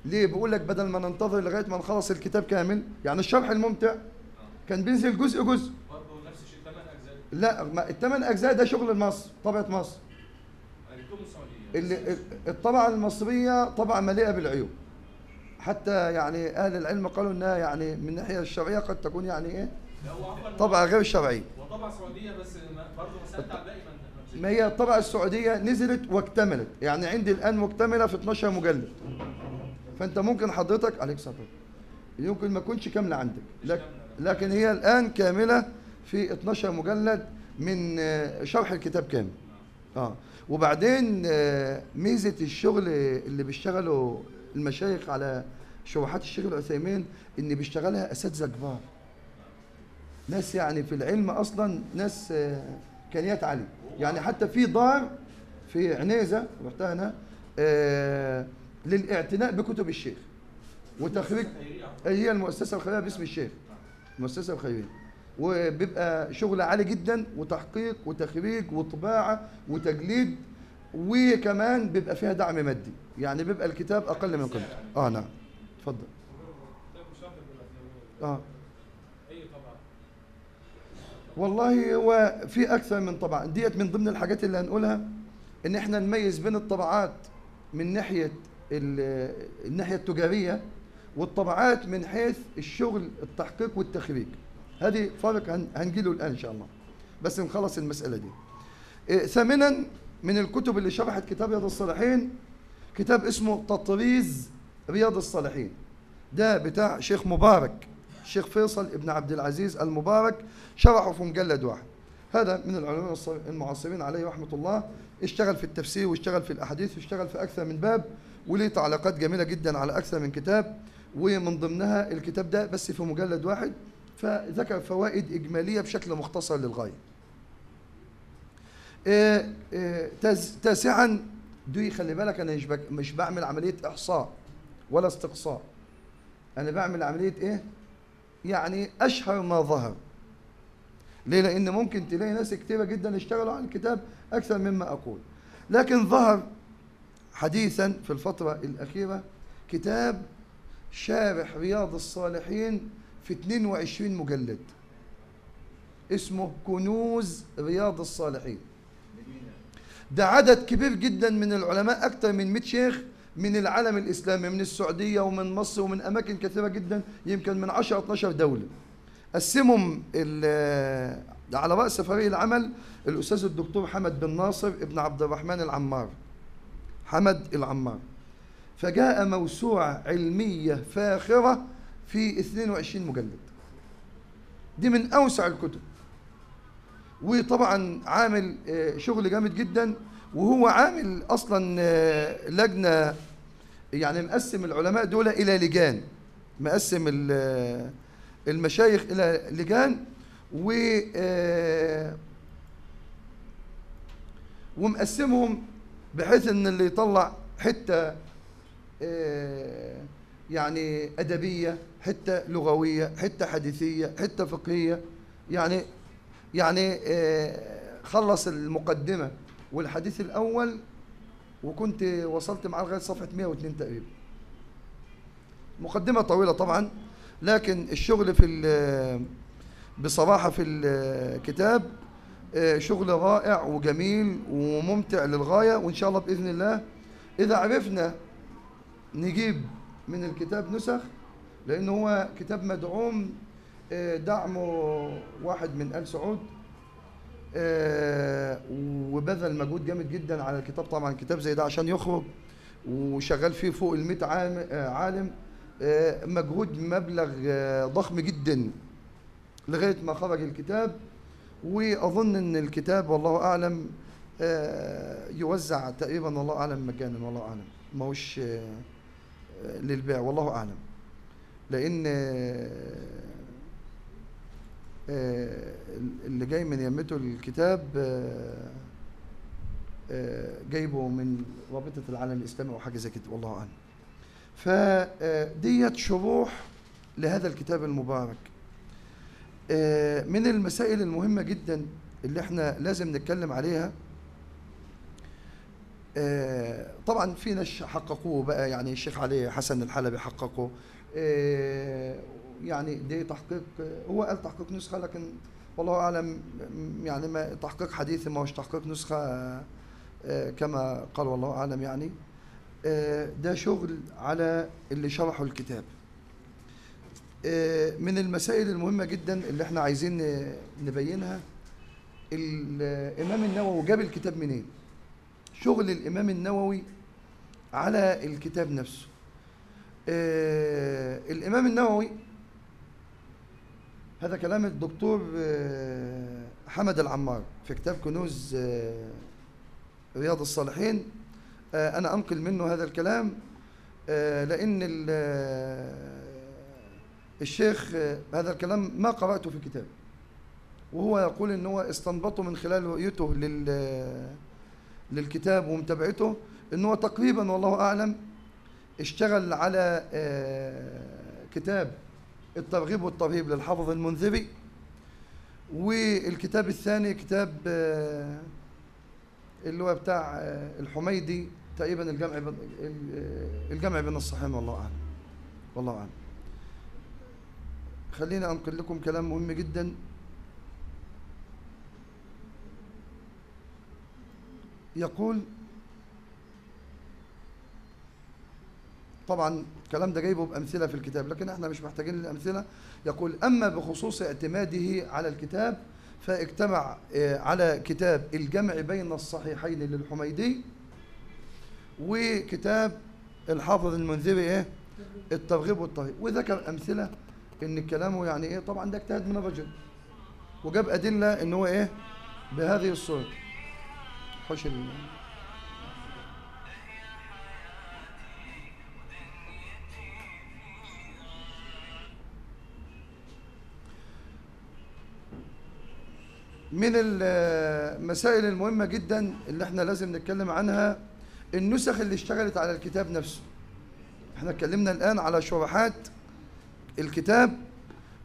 ليه؟ بقول لك بدل ما ننتظر لغاية ما نخلص الكتاب كامل يعني الشرح الممتع كان بينزل جزء جزء برضه نفس الشيء ثمان اجزاء لا ما الثمان أجزاء ده شغل مصر طبعه مصر. اللي الطبعة المصرية طبعه مليئة بالعيوب. حتى يعني أهل العلم قالوا إنها يعني من الناحيه الشرعية قد تكون يعني إيه؟ طبعه غير شرعية. وطبعا سعودية بس برضه مسألة على ما هي الطبعة السعودية نزلت واكتملت. يعني عندي الآن مكتملة في 12 مجلد. فأنت ممكن حضرتك عليك والسلام، يمكن ما تكونش كاملة عندك. لك لكن هي الآن كاملة في 12 مجلد من آه، شرح الكتاب كامل. آه. وبعدين آه، ميزة الشغل اللي بيشتغلوا المشايخ على شروحات الشيخ العثيمين إن بيشتغلها أساتذة كبار. ناس يعني في العلم أصلا ناس آه، إمكانيات عالية. يعني حتى في دار في عنيزة رحتها أنا للاعتناء بكتب الشيخ. وتخريج هي المؤسسة الخيرية باسم الشيخ المؤسسه الخيرية. وبيبقى شغل عالي جدا وتحقيق وتخريج وطباعة وتجليد وكمان بيبقى فيها دعم مادي. يعني بيبقى الكتاب أقل من قيمته. آه نعم. اتفضل. آه. والله هو في أكثر من طبعا. ديت من ضمن الحاجات اللي هنقولها إن إحنا نميز بين الطبعات من ناحية ال- الناحية التجارية والطبعات من حيث الشغل التحقيق والتخريج. هذه هن- هنجيله الآن إن شاء الله. بس نخلص المسألة دي. إيه، ثامنا من الكتب اللي شرحت كتاب رياض الصالحين كتاب اسمه تطريز رياض الصالحين. ده بتاع شيخ مبارك الشيخ فيصل ابن عبد العزيز المبارك شرحه في مجلد واحد. هذا من العلماء المعاصرين عليه رحمة الله. اشتغل في التفسير واشتغل في الأحاديث واشتغل في أكثر من باب وليه تعليقات جميلة جدا على أكثر من كتاب. ومن ضمنها الكتاب ده بس في مجلد واحد فذكر فوائد إجمالية بشكل مختصر للغاية إيه، تاس- تاسعا دي خلي بالك أنا مش بعمل عملية إحصاء ولا استقصاء أنا بعمل عملية إيه؟ يعني أشهر ما ظهر ليه؟ لأن ممكن تلاقي ناس كتيرة جدا اشتغلوا على الكتاب أكثر مما أقول لكن ظهر حديثا في الفترة الأخيرة كتاب شارح رياض الصالحين في 22 مجلد. اسمه كنوز رياض الصالحين. ده عدد كبير جدا من العلماء أكثر من 100 شيخ من العالم الإسلامي من السعودية ومن مصر ومن أماكن كثيرة جدا يمكن من 10 12 دولة. قسمهم على رأس فريق العمل الأستاذ الدكتور حمد بن ناصر ابن عبد الرحمن العمار. حمد العمار. فجاء موسوعة علمية فاخرة في 22 مجلد. دي من أوسع الكتب. وطبعا عامل آه، شغل جامد جدا وهو عامل أصلا آه، لجنة يعني مقسم العلماء دول إلى لجان. مقسم آه، المشايخ إلى لجان و ومقسمهم بحيث إن اللي يطلع حتة يعني أدبية حتة لغوية حتة حديثية حتة فقهية. يعني يعني آه، خلص المقدمة والحديث الأول وكنت وصلت معاه لغاية صفحة 102 تقريبا. مقدمة طويلة طبعا لكن الشغل في بصراحة في الكتاب آه، شغل رائع وجميل وممتع للغاية وإن شاء الله بإذن الله إذا عرفنا نجيب من الكتاب نسخ لأنه هو كتاب مدعوم آه، دعمه واحد من آل سعود آه، وبذل مجهود جامد جدا على الكتاب. طبعا كتاب زي ده عشان يخرج وشغال فيه فوق ال 100 عام- آه، عالم مجهود مبلغ ضخم جدا. لغاية ما خرج الكتاب وأظن إن الكتاب والله أعلم يوزع تقريبا والله أعلم مجانا والله أعلم. ما هوش للبيع والله أعلم. لأن آه، آه، اللي جاي من يمته الكتاب آه، جايبه من رابطة العالم الإسلامي أو حاجة زي كده والله أعلم. فديت شروح لهذا الكتاب المبارك. من المسائل المهمة جدا اللي إحنا لازم نتكلم عليها طبعا في ناس حققوه بقى يعني الشيخ علي حسن الحلبي حققه. آه، يعني دي تحقيق هو قال تحقيق نسخة لكن والله أعلم يعني ما تحقيق حديثي ما هوش تحقيق نسخة آه، كما قال والله أعلم يعني. آه، ده شغل على اللي شرحوا الكتاب. آه، من المسائل المهمة جدا اللي إحنا عايزين نبينها الإمام النووي جاب الكتاب منين؟ شغل الإمام النووي على الكتاب نفسه. آه، الإمام النووي هذا كلام الدكتور آه، حمد العمار في كتاب كنوز آه، رياض الصالحين. آه، أنا أنقل منه هذا الكلام آه، لأن آه، الشيخ آه، هذا الكلام ما قرأته في كتاب. وهو يقول إن هو استنبطه من خلال رؤيته لل للكتاب ومتابعته إن هو تقريبا والله أعلم اشتغل على آه، كتاب الترغيب والترهيب للحافظ المنذري والكتاب الثاني كتاب آه، اللي هو بتاع آه، الحميدي تقريبا الجمع الجمع بين الصحيحين والله أعلم والله أعلم. خليني أنقل لكم كلام مهم جدا. يقول طبعا الكلام ده جايبه بأمثلة في الكتاب لكن إحنا مش محتاجين الأمثلة. يقول أما بخصوص اعتماده على الكتاب فاجتمع آه، على كتاب الجمع بين الصحيحين للحميدي وكتاب الحافظ المنذري إيه؟ الترغيب والترهيب. وذكر أمثلة إن كلامه يعني إيه طبعا ده اجتهاد من الرجل وجاب أدلة إن هو إيه؟ بهذه الصورة. حوش ال... من المسائل المهمة جدا اللي إحنا لازم نتكلم عنها النسخ اللي اشتغلت على الكتاب نفسه. إحنا اتكلمنا الآن على شروحات الكتاب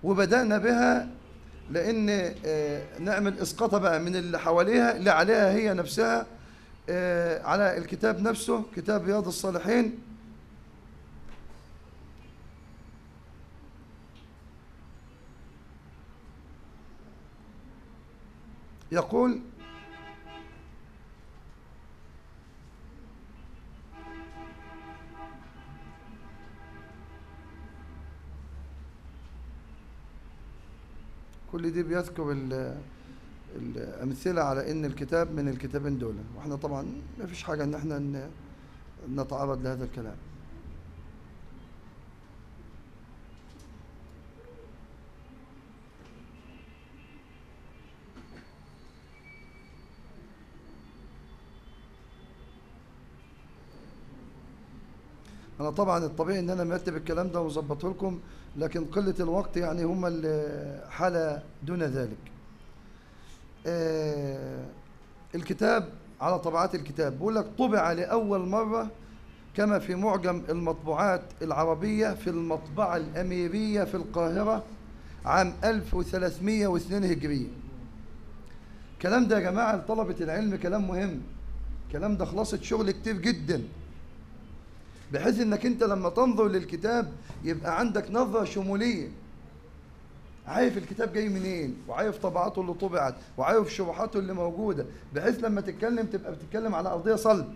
وبدأنا بها لأن آه، نعمل إسقاطها بقى من اللي حواليها اللي عليها هي نفسها آه، على الكتاب نفسه كتاب رياض الصالحين. يقول كل دي بيذكر ال- الأمثلة على إن الكتاب من الكتابين دول. وإحنا طبعا ما فيش حاجة إن إحنا نتعرض لهذا الكلام. طبعا الطبيعي إن أنا مرتب الكلام ده وظبطه لكم لكن قلة الوقت يعني هم اللي حالة دون ذلك. آه، الكتاب على طبعات الكتاب بيقول لك طبع لأول مرة كما في معجم المطبوعات العربية في المطبعة الأميرية في القاهرة عام 1302 هجرية. الكلام ده يا جماعة لطلبة العلم كلام مهم. الكلام ده خلاصة شغل كتير جدا. بحيث إنك أنت لما تنظر للكتاب يبقى عندك نظرة شمولية. عارف الكتاب جاي منين؟ وعارف طبعاته اللي طبعت وعارف شروحاته اللي موجودة. بحيث لما تتكلم تبقى بتتكلم على أرضية صلب.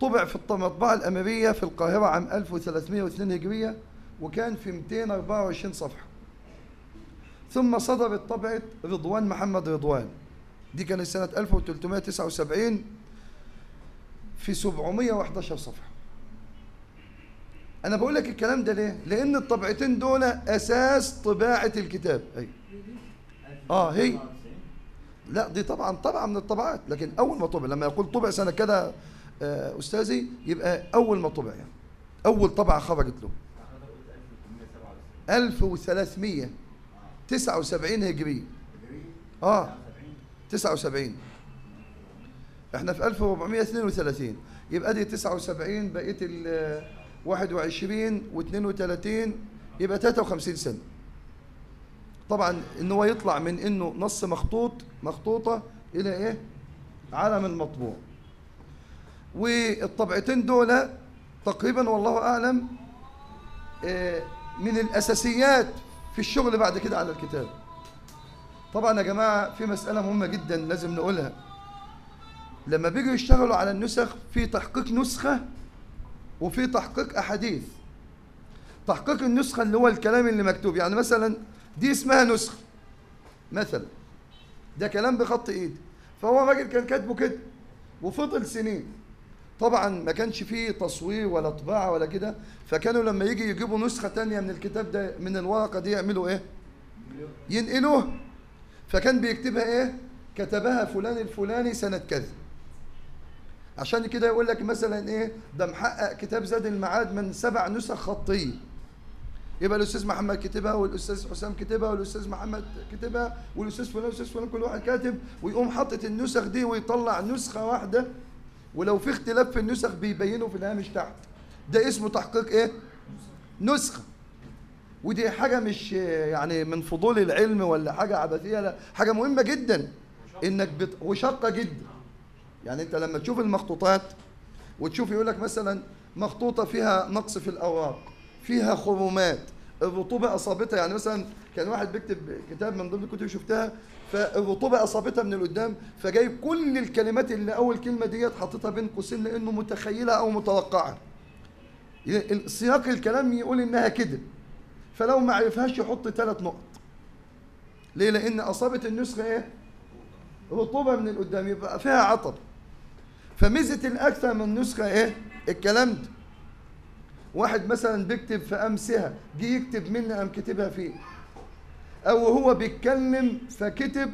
طبع في المطبعة الأمريكية في القاهرة عام 1302 هجرية وكان في 224 صفحة. ثم صدرت طبعة رضوان محمد رضوان. دي كانت سنة 1379 في 711 صفحة. أنا بقول لك الكلام ده ليه؟ لأن الطبعتين دول أساس طباعة الكتاب. أي. آه هي. لا دي طبعا طبعا من الطبعات لكن أول ما طبع لما يقول طبع سنة كده آه، أستاذي يبقى أول ما طبع يعني. أول طبعة خرجت له. 1379 هجرية آه 79 إحنا في 1432 يبقى دي 79 بقيت ال 21 و32 يبقى 53 سنة. طبعا ان هو يطلع من إنه نص مخطوط مخطوطة إلى إيه؟ علم المطبوع. والطبعتين دول تقريبا والله أعلم آه، من الأساسيات في الشغل بعد كده على الكتاب. طبعا يا جماعة في مسألة مهمة جدا لازم نقولها. لما بيجوا يشتغلوا على النسخ في تحقيق نسخة وفي تحقيق أحاديث. تحقيق النسخة اللي هو الكلام اللي مكتوب. يعني مثلا دي اسمها نسخة. مثلا ده كلام بخط إيد. فهو راجل كان كاتبه كده وفضل سنين. طبعا ما كانش فيه تصوير ولا طباعة ولا كده. فكانوا لما يجي يجيبوا نسخة تانية من الكتاب ده من الورقة دي يعملوا إيه؟ ينقلوه. فكان بيكتبها إيه؟ كتبها فلان الفلاني سنة كذا. عشان كده يقول لك مثلا إيه؟ ده محقق كتاب زاد المعاد من سبع نسخ خطية. يبقى الأستاذ محمد كتبها والأستاذ حسام كتبها والأستاذ محمد كتبها والأستاذ فلان والأستاذ فلان كل واحد كاتب ويقوم حاطط النسخ دي ويطلع نسخة واحدة. ولو في اختلاف في النسخ بيبينه في الهامش تحت. ده اسمه تحقيق إيه؟ نسخة. ودي حاجة مش يعني من فضول العلم ولا حاجة عبثية لا حاجة مهمة جدا إنك بت... وشاقة جدا. يعني انت لما تشوف المخطوطات وتشوف يقول لك مثلا مخطوطة فيها نقص في الأوراق فيها خرومات الرطوبة أصابتها يعني مثلا كان واحد بيكتب كتاب من ضمن الكتب شفتها فالرطوبة أصابتها من قدام فجايب كل الكلمات اللي أول كلمة ديت حاططها بين قوسين لأنه متخيلها أو متوقعها سياق الكلام يقول إنها كده فلو ما عرفهاش يحط ثلاث نقط. ليه؟ لأن اصابه النسخة إيه؟ رطوبة من القدام يبقى فيها عطب. فميزة الأكثر من نسخة إيه؟ الكلام ده. واحد مثلا بيكتب في أمسها جه يكتب مني قام كاتبها فيه أو هو بيتكلم فكتب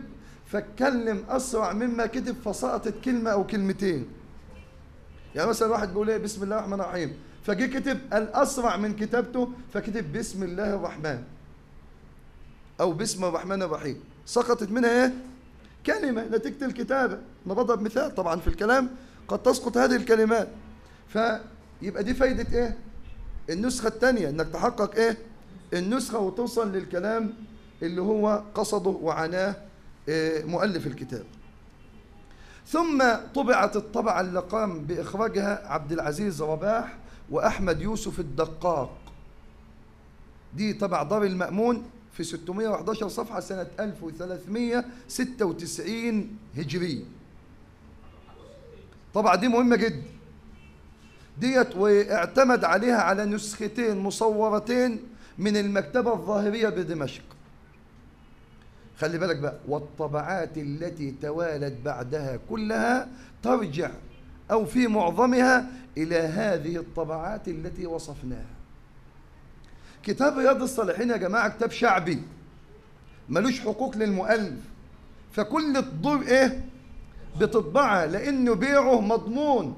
فاتكلم أسرع مما كتب فسقطت كلمة أو كلمتين. يعني مثلا واحد بيقول إيه؟ بسم الله الرحمن الرحيم. فجه كتب الأسرع من كتابته فكتب بسم الله الرحمن. أو بسم الرحمن الرحيم. سقطت منها إيه؟ كلمة. نتيجة الكتابة. أنا بضرب مثال طبعا في الكلام. قد تسقط هذه الكلمات. فيبقى دي فايدة إيه؟ النسخة الثانية إنك تحقق إيه؟ النسخة وتوصل للكلام اللي هو قصده وعناه إيه مؤلف الكتاب. ثم طبعت الطبعة اللي قام بإخراجها عبد العزيز رباح وأحمد يوسف الدقاق. دي طبع دار المأمون في 611 صفحة سنة 1396 هجرية طبعا دي مهمة جدا. ديت واعتمد عليها على نسختين مصورتين من المكتبة الظاهرية بدمشق. خلي بالك بقى والطبعات التي توالت بعدها كلها ترجع أو في معظمها إلى هذه الطبعات التي وصفناها. كتاب رياض الصالحين يا جماعة كتاب شعبي ملوش حقوق للمؤلف. فكل الدور إيه؟ بتطبعها لأنه بيعه مضمون.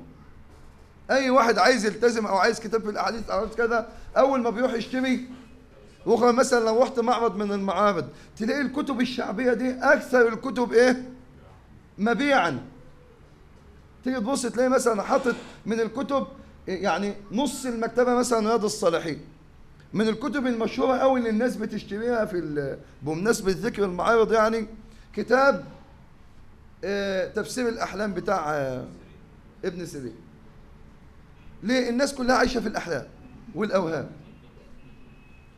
أي واحد عايز يلتزم أو عايز كتاب في الأحاديث أو عايز كذا أول ما بيروح يشتري وخ- مثلا لو رحت معرض من المعارض تلاقي الكتب الشعبية دي أكثر الكتب إيه؟ مبيعا. تيجي تبص تلاقي مثلا حاطط من الكتب يعني نص المكتبة مثلا رياض الصالحين. من الكتب المشهورة قوي اللي الناس بتشتريها في بمناسبة ذكر المعارض يعني كتاب تفسير الأحلام بتاع آه، ابن سيرين ليه؟ الناس كلها عايشة في الأحلام والأوهام.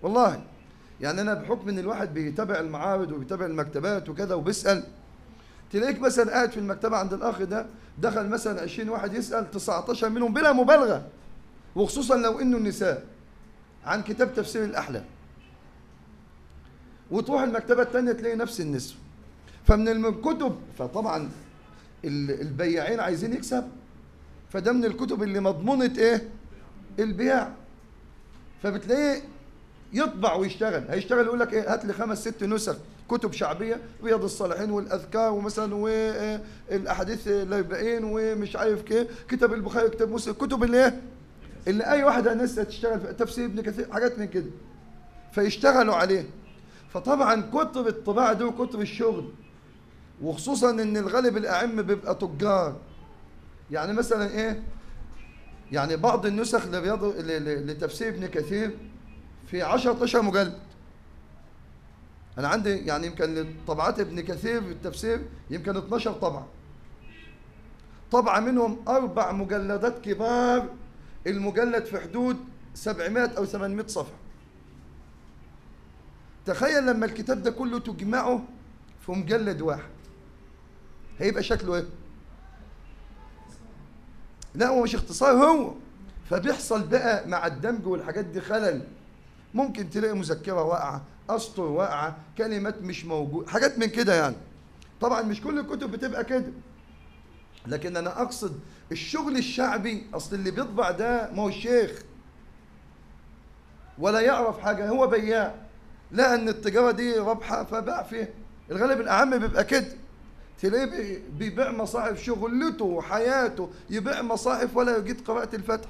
والله يعني أنا بحكم إن الواحد بيتابع المعارض وبيتابع المكتبات وكذا وبيسأل تلاقيك مثلا قاعد في المكتبة عند الأخ ده دخل مثلا 20 واحد يسأل 19 منهم بلا مبالغة. وخصوصا لو إنه النساء عن كتاب تفسير الأحلام. وتروح المكتبة الثانية تلاقي نفس النسبة فمن الكتب فطبعا ال- البياعين عايزين يكسب. فده من الكتب اللي مضمونة إيه؟ البيع فبتلاقيه يطبع ويشتغل. هيشتغل يقول لك إيه؟ هات لي خمس ست نسخ كتب شعبية رياض الصالحين والأذكار ومثلا والاحاديث الاربعين ومش عارف كيه كتاب البخاري كتاب مسلم. كتب اللي إيه؟ اللي أي واحد الناس تشتغل في تفسير ابن كثير حاجات من كده. فيشتغلوا عليه. فطبعا كتر الطباعة دي وكتر الشغل وخصوصا إن الغالب الاعم بيبقى تجار. يعني مثلا إيه؟ يعني بعض النسخ لرياض لتفسير ابن كثير في 10 12 مجلد. أنا عندي يعني يمكن طبعات ابن كثير في التفسير يمكن 12 طبعة. طبعة منهم أربع مجلدات كبار المجلد في حدود 700 أو 800 صفحة. تخيل لما الكتاب ده كله تجمعه في مجلد واحد. هيبقى شكله إيه؟ لا هو مش اختصار هو. فبيحصل بقى مع الدمج والحاجات دي خلل. ممكن تلاقي مذكرة واقعة أسطر واقعة كلمات مش موجوده حاجات من كده يعني. طبعا مش كل الكتب بتبقى كده. لكن أنا أقصد الشغل الشعبي أصل اللي بيطبع ده ما هو الشيخ. ولا يعرف حاجة هو بياع. لقى إن التجارة دي رابحه فباع فيها. الغالب الاعم بيبقى كده. تلاقيه بي- بيبيع مصاحف شغلته وحياته يبيع مصاحف ولا يجيد قراءة الفتح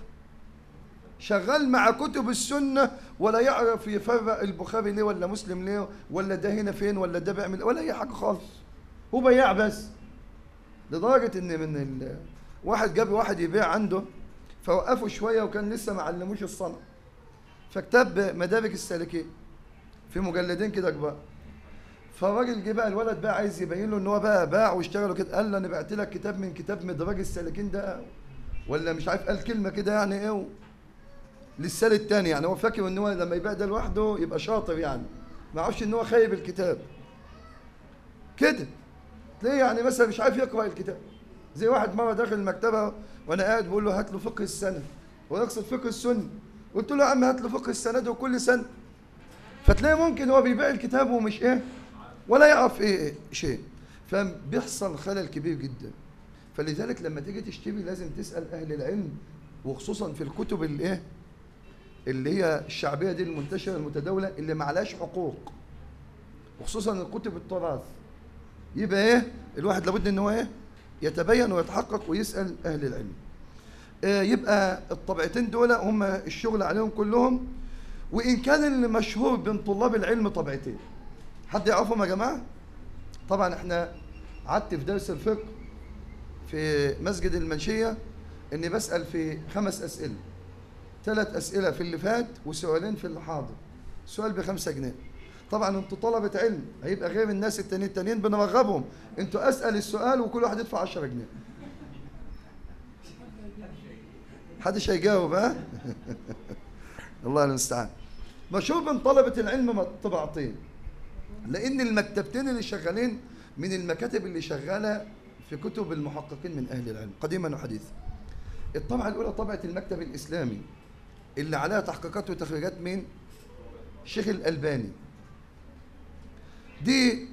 شغال مع كتب السنة ولا يعرف يفرق البخاري ليه ولا مسلم ليه ولا ده هنا فين ولا ده بيعمل ولا أي حاجة خالص. هو بياع بس. لدرجة إن من ال... واحد جاب واحد يبيع عنده فوقفه شوية وكان لسه ما علموش الصنعة. فكتب مدارك السالكين في مجلدين كده كبار. فالراجل جه بقى الولد بقى عايز يبين له إن هو بقى باع واشتغل وكده. قال له أنا بعت لك كتاب من كتاب مدراج السالكين ده ولا مش عارف قال كلمة كده يعني إيه للسال التاني يعني. هو فاكر إن هو لما يبيع ده لوحده يبقى شاطر يعني. ما يعرفش إن هو خايب الكتاب. كده تلاقيه يعني مثلا مش عارف يقرأ الكتاب. زي واحد مرة داخل المكتبة وأنا قاعد بقول له هات له فقه السنة وأنا اقصد فقه السنة. قلت له يا عم هات له فقه السند وكل سنة. فتلاقي ممكن هو بيبيع الكتاب ومش إيه ولا يعرف إيه إيه شيء. فبيحصل خلل كبير جدا. فلذلك لما تيجي تشتري لازم تسأل أهل العلم وخصوصا في الكتب اللي إيه اللي هي الشعبية دي المنتشرة المتداولة اللي معلاش حقوق. وخصوصا الكتب التراث. يبقى إيه الواحد لابد إن هو إيه يتبين ويتحقق ويسأل أهل العلم. آه، يبقى الطبعتين دول هم الشغل عليهم كلهم. وإن كان اللي مشهور بين طلاب العلم طبعتين حد يعرفهم يا جماعة؟ طبعا إحنا قعدت في درس الفقه في مسجد المنشية إني بسأل في خمس أسئلة. ثلاث أسئلة في اللي فات وسؤالين في اللي حاضر. سؤال بخمسة جنيه. طبعا أنتوا طلبة علم هيبقى غير الناس التانيين التانيين بنرغبهم. أنتوا أسأل السؤال وكل واحد يدفع 10 جنيه. محدش هيجاوب ها؟ *laughs* الله المستعان. مشهور بين طلبة العلم طبعتين. لأن المكتبتين اللي شغالين من المكاتب اللي شغالة في كتب المحققين من أهل العلم قديما وحديثا. الطبعة الأولى طبعة المكتب الإسلامي اللي عليها تحقيقات وتخريجات من الشيخ الألباني. دي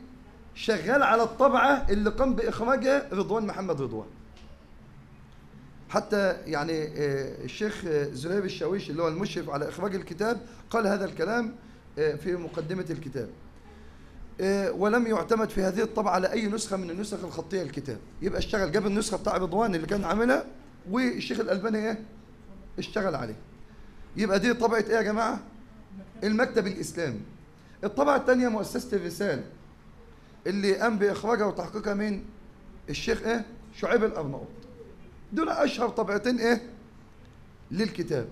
شغال على الطبعة اللي قام بإخراجها رضوان محمد رضوان. حتى يعني آه، الشيخ آه، زهير الشاويش اللي هو المشرف على إخراج الكتاب قال هذا الكلام آه، في مقدمة الكتاب. ولم يعتمد في هذه الطبعة على أي نسخة من النسخ الخطية الكتاب يبقى اشتغل جاب النسخة بتاع رضوان اللي كان عاملها والشيخ الألباني إيه؟ اشتغل عليه. يبقى دي طبعة إيه يا جماعة؟ المكتب الإسلامي. الطبعة الثانية مؤسسة الرسالة اللي قام بإخراجها وتحقيقها مين؟ الشيخ إيه؟ شعيب الأرناؤوط دول أشهر طبعتين إيه؟ للكتاب.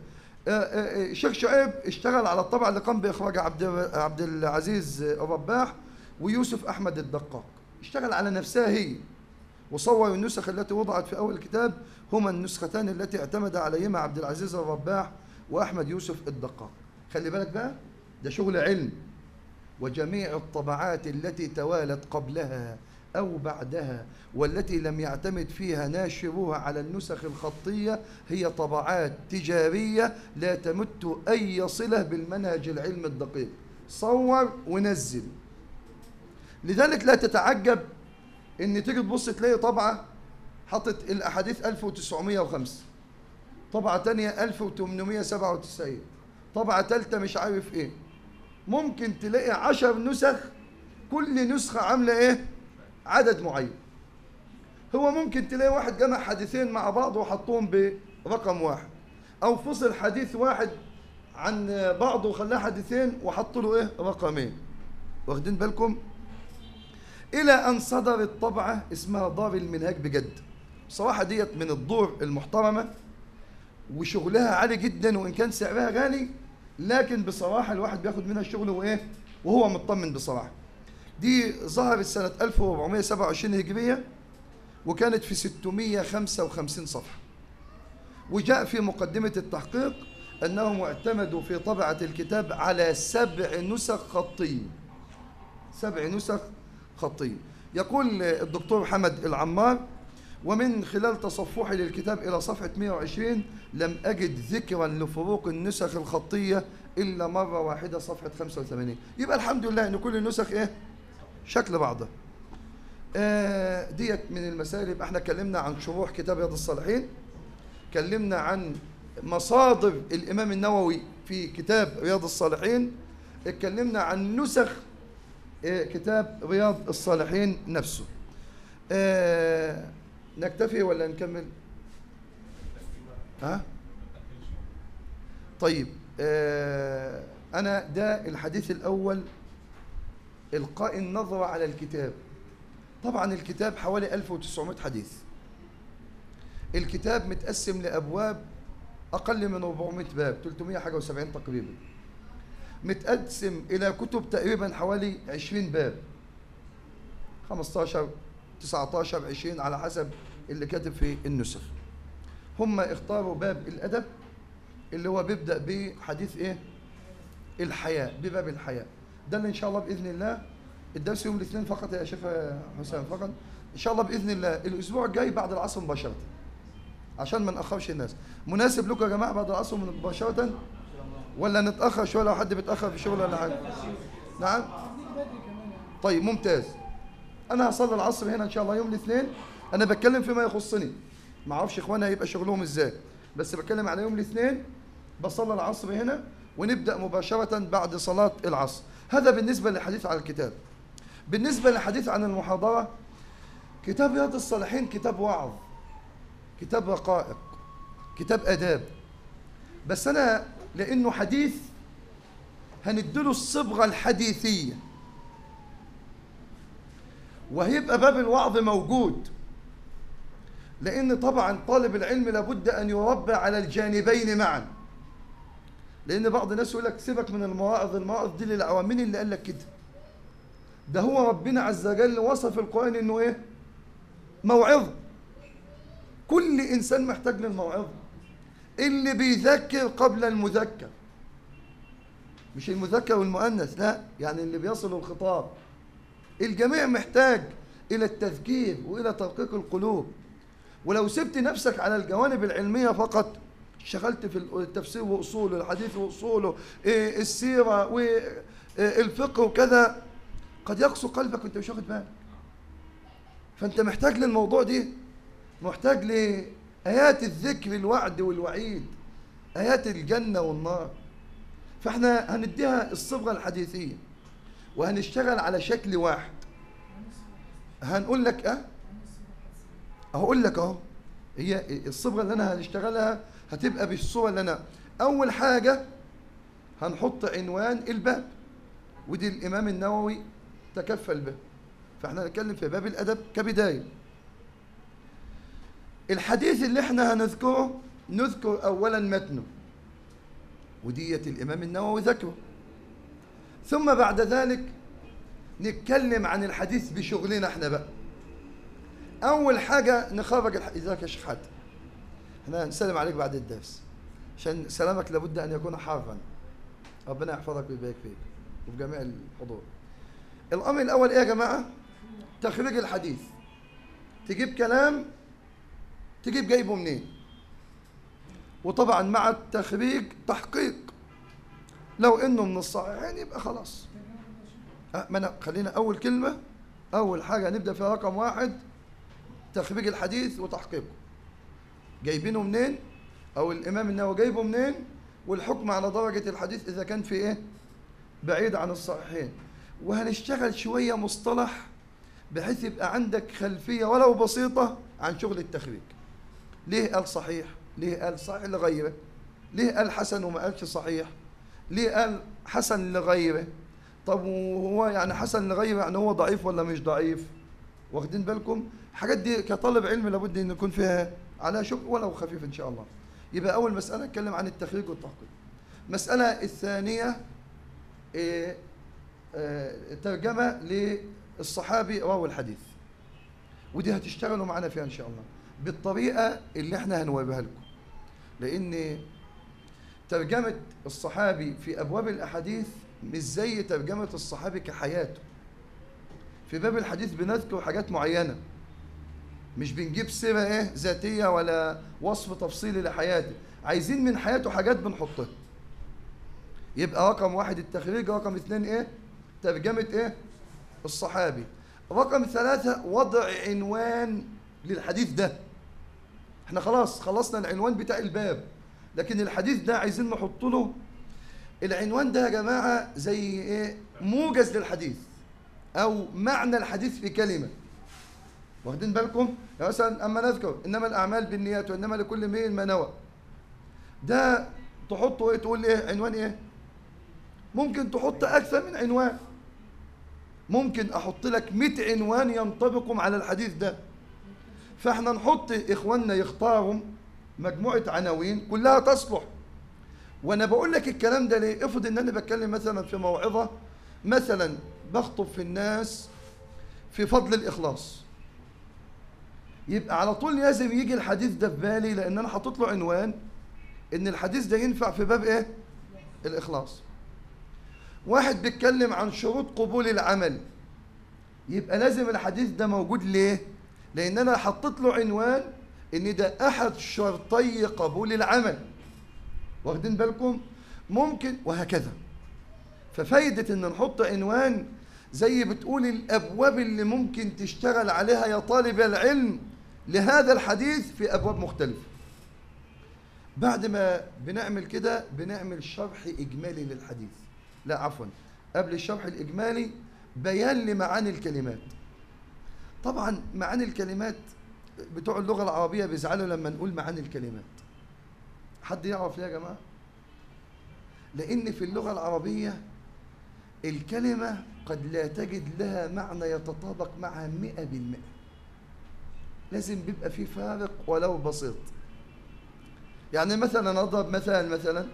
آه، آه، آه، الشيخ شعيب اشتغل على الطبعة اللي قام بإخراجها عبد عبد العزيز الرباح ويوسف أحمد الدقاق. اشتغل على نفسها هي. وصور النسخ التي وضعت في أول الكتاب هما النسختان التي اعتمد عليهما عبد العزيز الرباح وأحمد يوسف الدقاق. خلي بالك بقى ده شغل علم. وجميع الطبعات التي توالت قبلها أو بعدها والتي لم يعتمد فيها ناشروها على النسخ الخطية هي طبعات تجارية لا تمت أي صلة بالمنهج العلمي الدقيق. صور ونزل. لذلك لا تتعجب إن تيجي تبص تلاقي طبعة حطت الأحاديث 1905 طبعة تانية 1897 طبعة تالتة مش عارف إيه. ممكن تلاقي عشر نسخ كل نسخة عاملة إيه؟ عدد معين. هو ممكن تلاقي واحد جمع حديثين مع بعض وحطهم برقم واحد أو فصل حديث واحد عن بعض وخلاه حديثين وحط له إيه؟ رقمين. واخدين بالكم؟ إلى أن صدرت طبعه اسمها دار المنهاج بجد. بصراحه ديت من الدور المحترمة وشغلها عالي جدا وإن كان سعرها غالي لكن بصراحة الواحد بياخد منها الشغل وإيه؟ وهو مطمن بصراحة. دي ظهرت سنة 1427 هجرية وكانت في 655 صفحة. وجاء في مقدمة التحقيق أنهم اعتمدوا في طبعة الكتاب على سبع نسخ خطية. سبع نسخ خطيه يقول الدكتور حمد العمار ومن خلال تصفحي للكتاب إلى صفحة 120 لم أجد ذكرا لفروق النسخ الخطية إلا مرة واحدة صفحة 85 يبقى الحمد لله إن كل النسخ إيه؟ شكل بعضها. آه ديت من المسائل يبقى إحنا اتكلمنا عن شروح كتاب رياض الصالحين اتكلمنا عن مصادر الإمام النووي في كتاب رياض الصالحين اتكلمنا عن نسخ كتاب رياض الصالحين نفسه. آه نكتفي ولا نكمل؟ ها؟ طيب آه أنا ده الحديث الأول إلقاء النظرة على الكتاب. طبعا الكتاب حوالي 1900 حديث. الكتاب متقسم لأبواب أقل من 400 باب 300 حاجة و70 تقريبا. متقسم إلى كتب تقريبا حوالي 20 باب. 15 19 20 على حسب اللي كاتب في النسخ. هم اختاروا باب الأدب اللي هو بيبدأ بحديث إيه؟ الحياة بباب الحياة. ده اللي إن شاء الله بإذن الله الدرس يوم الاثنين فقط يا شيخ حسام فقط إن شاء الله بإذن الله الأسبوع الجاي بعد العصر مباشرة عشان ما نأخرش الناس. مناسب لكم يا جماعة بعد العصر مباشرة؟ ولا نتأخر شوية لو حد بيتأخر في شغل ولا حاجة. نعم؟ طيب ممتاز. أنا هصلي العصر هنا إن شاء الله يوم الاثنين. أنا بتكلم فيما يخصني. ما أعرفش إخواني هيبقى شغلهم إزاي بس بتكلم على يوم الاثنين. بصلي العصر هنا ونبدأ مباشرة بعد صلاة العصر. هذا بالنسبة للحديث عن الكتاب. بالنسبة للحديث عن المحاضرة كتاب رياض الصالحين كتاب وعظ كتاب رقائق كتاب آداب. بس أنا لأنه حديث هنديله الصبغة الحديثية. وهيبقى باب الوعظ موجود. لأن طبعا طالب العلم لابد أن يربى على الجانبين معا. لأن بعض الناس يقول لك سيبك من المواعظ المواعظ دي للعوام مين اللي قال لك كده. ده هو ربنا عز وجل وصف القرآن إنه إيه؟ موعظة. كل إنسان محتاج للموعظة. اللي بيذكر قبل المذكر. مش المذكر والمؤنث لا يعني اللي بيصل الخطاب. الجميع محتاج إلى التذكير وإلى ترقيق القلوب. ولو سبت نفسك على الجوانب العلمية فقط شغلت في التفسير وأصوله الحديث وأصوله إيه السيرة والفقه وكذا قد يقسو قلبك وأنت مش واخد بالك. فأنت محتاج للموضوع دي محتاج لآيات الذكر الوعد والوعيد آيات الجنة والنار. فإحنا هنديها الصبغة الحديثية وهنشتغل على شكل واحد. هنقول لك آه هقول لك أهو هي الصبغة اللي أنا هنشتغلها هتبقى بالصورة اللي أنا أول حاجة هنحط عنوان الباب ودي الإمام النووي تكفل به فإحنا هنتكلم في باب الأدب كبداية. الحديث اللي إحنا هنذكره نذكر اولا متنه. ودية الإمام النووي ذكره. ثم بعد ذلك نتكلم عن الحديث بشغلنا إحنا بقى. أول حاجة نخرج. ازيك يا شيخ حاتم. إحنا هنسلم عليك بعد الدرس. عشان سلامك لابد أن يكون حارا ربنا يحفظك ويبارك فيك. وفي جميع الحضور. الأمر الأول إيه يا جماعة؟ تخريج الحديث. تجيب كلام تجيب جايبه منين؟ وطبعا مع التخريج تحقيق. لو إنه من الصحيحين يبقى خلاص. أه، ما أنا خلينا أول كلمة أول حاجة نبدأ فيها رقم واحد تخريج الحديث وتحقيقه. جايبينه منين؟ أو الإمام النووي جايبه منين؟ والحكم على درجة الحديث إذا كان في إيه؟ بعيد عن الصحيحين. وهنشتغل شوية مصطلح بحيث يبقى عندك خلفية ولو بسيطة عن شغل التخريج. ليه قال صحيح؟ ليه قال صحيح لغيره ليه قال حسن وما قالش صحيح؟ ليه قال حسن لغيره طب وهو يعني حسن لغيره يعني هو ضعيف ولا مش ضعيف؟ واخدين بالكم؟ الحاجات دي كطالب علم لابد إن يكون فيها على شغل ولو خفيف إن شاء الله. يبقى أول مسألة نتكلم عن التخريج والتحقيق. المساله الثانية إيه آه، ترجمة للصحابي راوي الحديث. ودي هتشتغلوا معانا فيها إن شاء الله. بالطريقة اللي إحنا هنوريها لكم. لأن ترجمة الصحابي في أبواب الأحاديث مش زي ترجمة الصحابي كحياته. في باب الحديث بنذكر حاجات معينة. مش بنجيب سيرة إيه ذاتية ولا وصف تفصيلي لحياته. عايزين من حياته حاجات بنحطها. يبقى رقم واحد التخريج رقم اثنين إيه ترجمة إيه الصحابي. رقم ثلاثة وضع عنوان للحديث ده. إحنا خلاص خلصنا العنوان بتاع الباب. لكن الحديث ده عايزين نحط له العنوان ده يا جماعة زي إيه؟ موجز للحديث أو معنى الحديث في كلمة. واخدين بالكم؟ يعني مثلا أما نذكر إنما الأعمال بالنيات وإنما لكل امرئ ما نوى. ده تحطه إيه؟ تقول إيه؟ عنوان إيه؟ ممكن تحط أكثر من عنوان. ممكن أحط لك 100 عنوان ينطبقوا على الحديث ده. فاحنا نحط إخواننا يختاروا مجموعة عناوين كلها تصلح. وأنا بقول لك الكلام ده ليه؟ افرض إن أنا بتكلم مثلا في موعظة مثلا بخطب في الناس في فضل الإخلاص. يبقى على طول لازم يجي الحديث ده في بالي لأن أنا حاطط له عنوان إن الحديث ده ينفع في باب إيه؟ الإخلاص. واحد بيتكلم عن شروط قبول العمل. يبقى لازم الحديث ده موجود ليه؟ لأن أنا حطيت له عنوان إن ده أحد شرطي قبول العمل. واخدين بالكم؟ ممكن وهكذا. ففايدة إن نحط عنوان زي بتقول الأبواب اللي ممكن تشتغل عليها يا طالب العلم لهذا الحديث في أبواب مختلفة. بعد ما بنعمل كده بنعمل شرح إجمالي للحديث. لا عفوا. قبل الشرح الإجمالي بيان لمعاني الكلمات. طبعا معاني الكلمات بتوع اللغة العربية بيزعلوا لما نقول معاني الكلمات. حد يعرف ليه يا جماعة؟ لأن في اللغة العربية الكلمة قد لا تجد لها معنى يتطابق معها مئة بالمئة. لازم بيبقى في فارق ولو بسيط. يعني مثلا أضرب مثال مثلا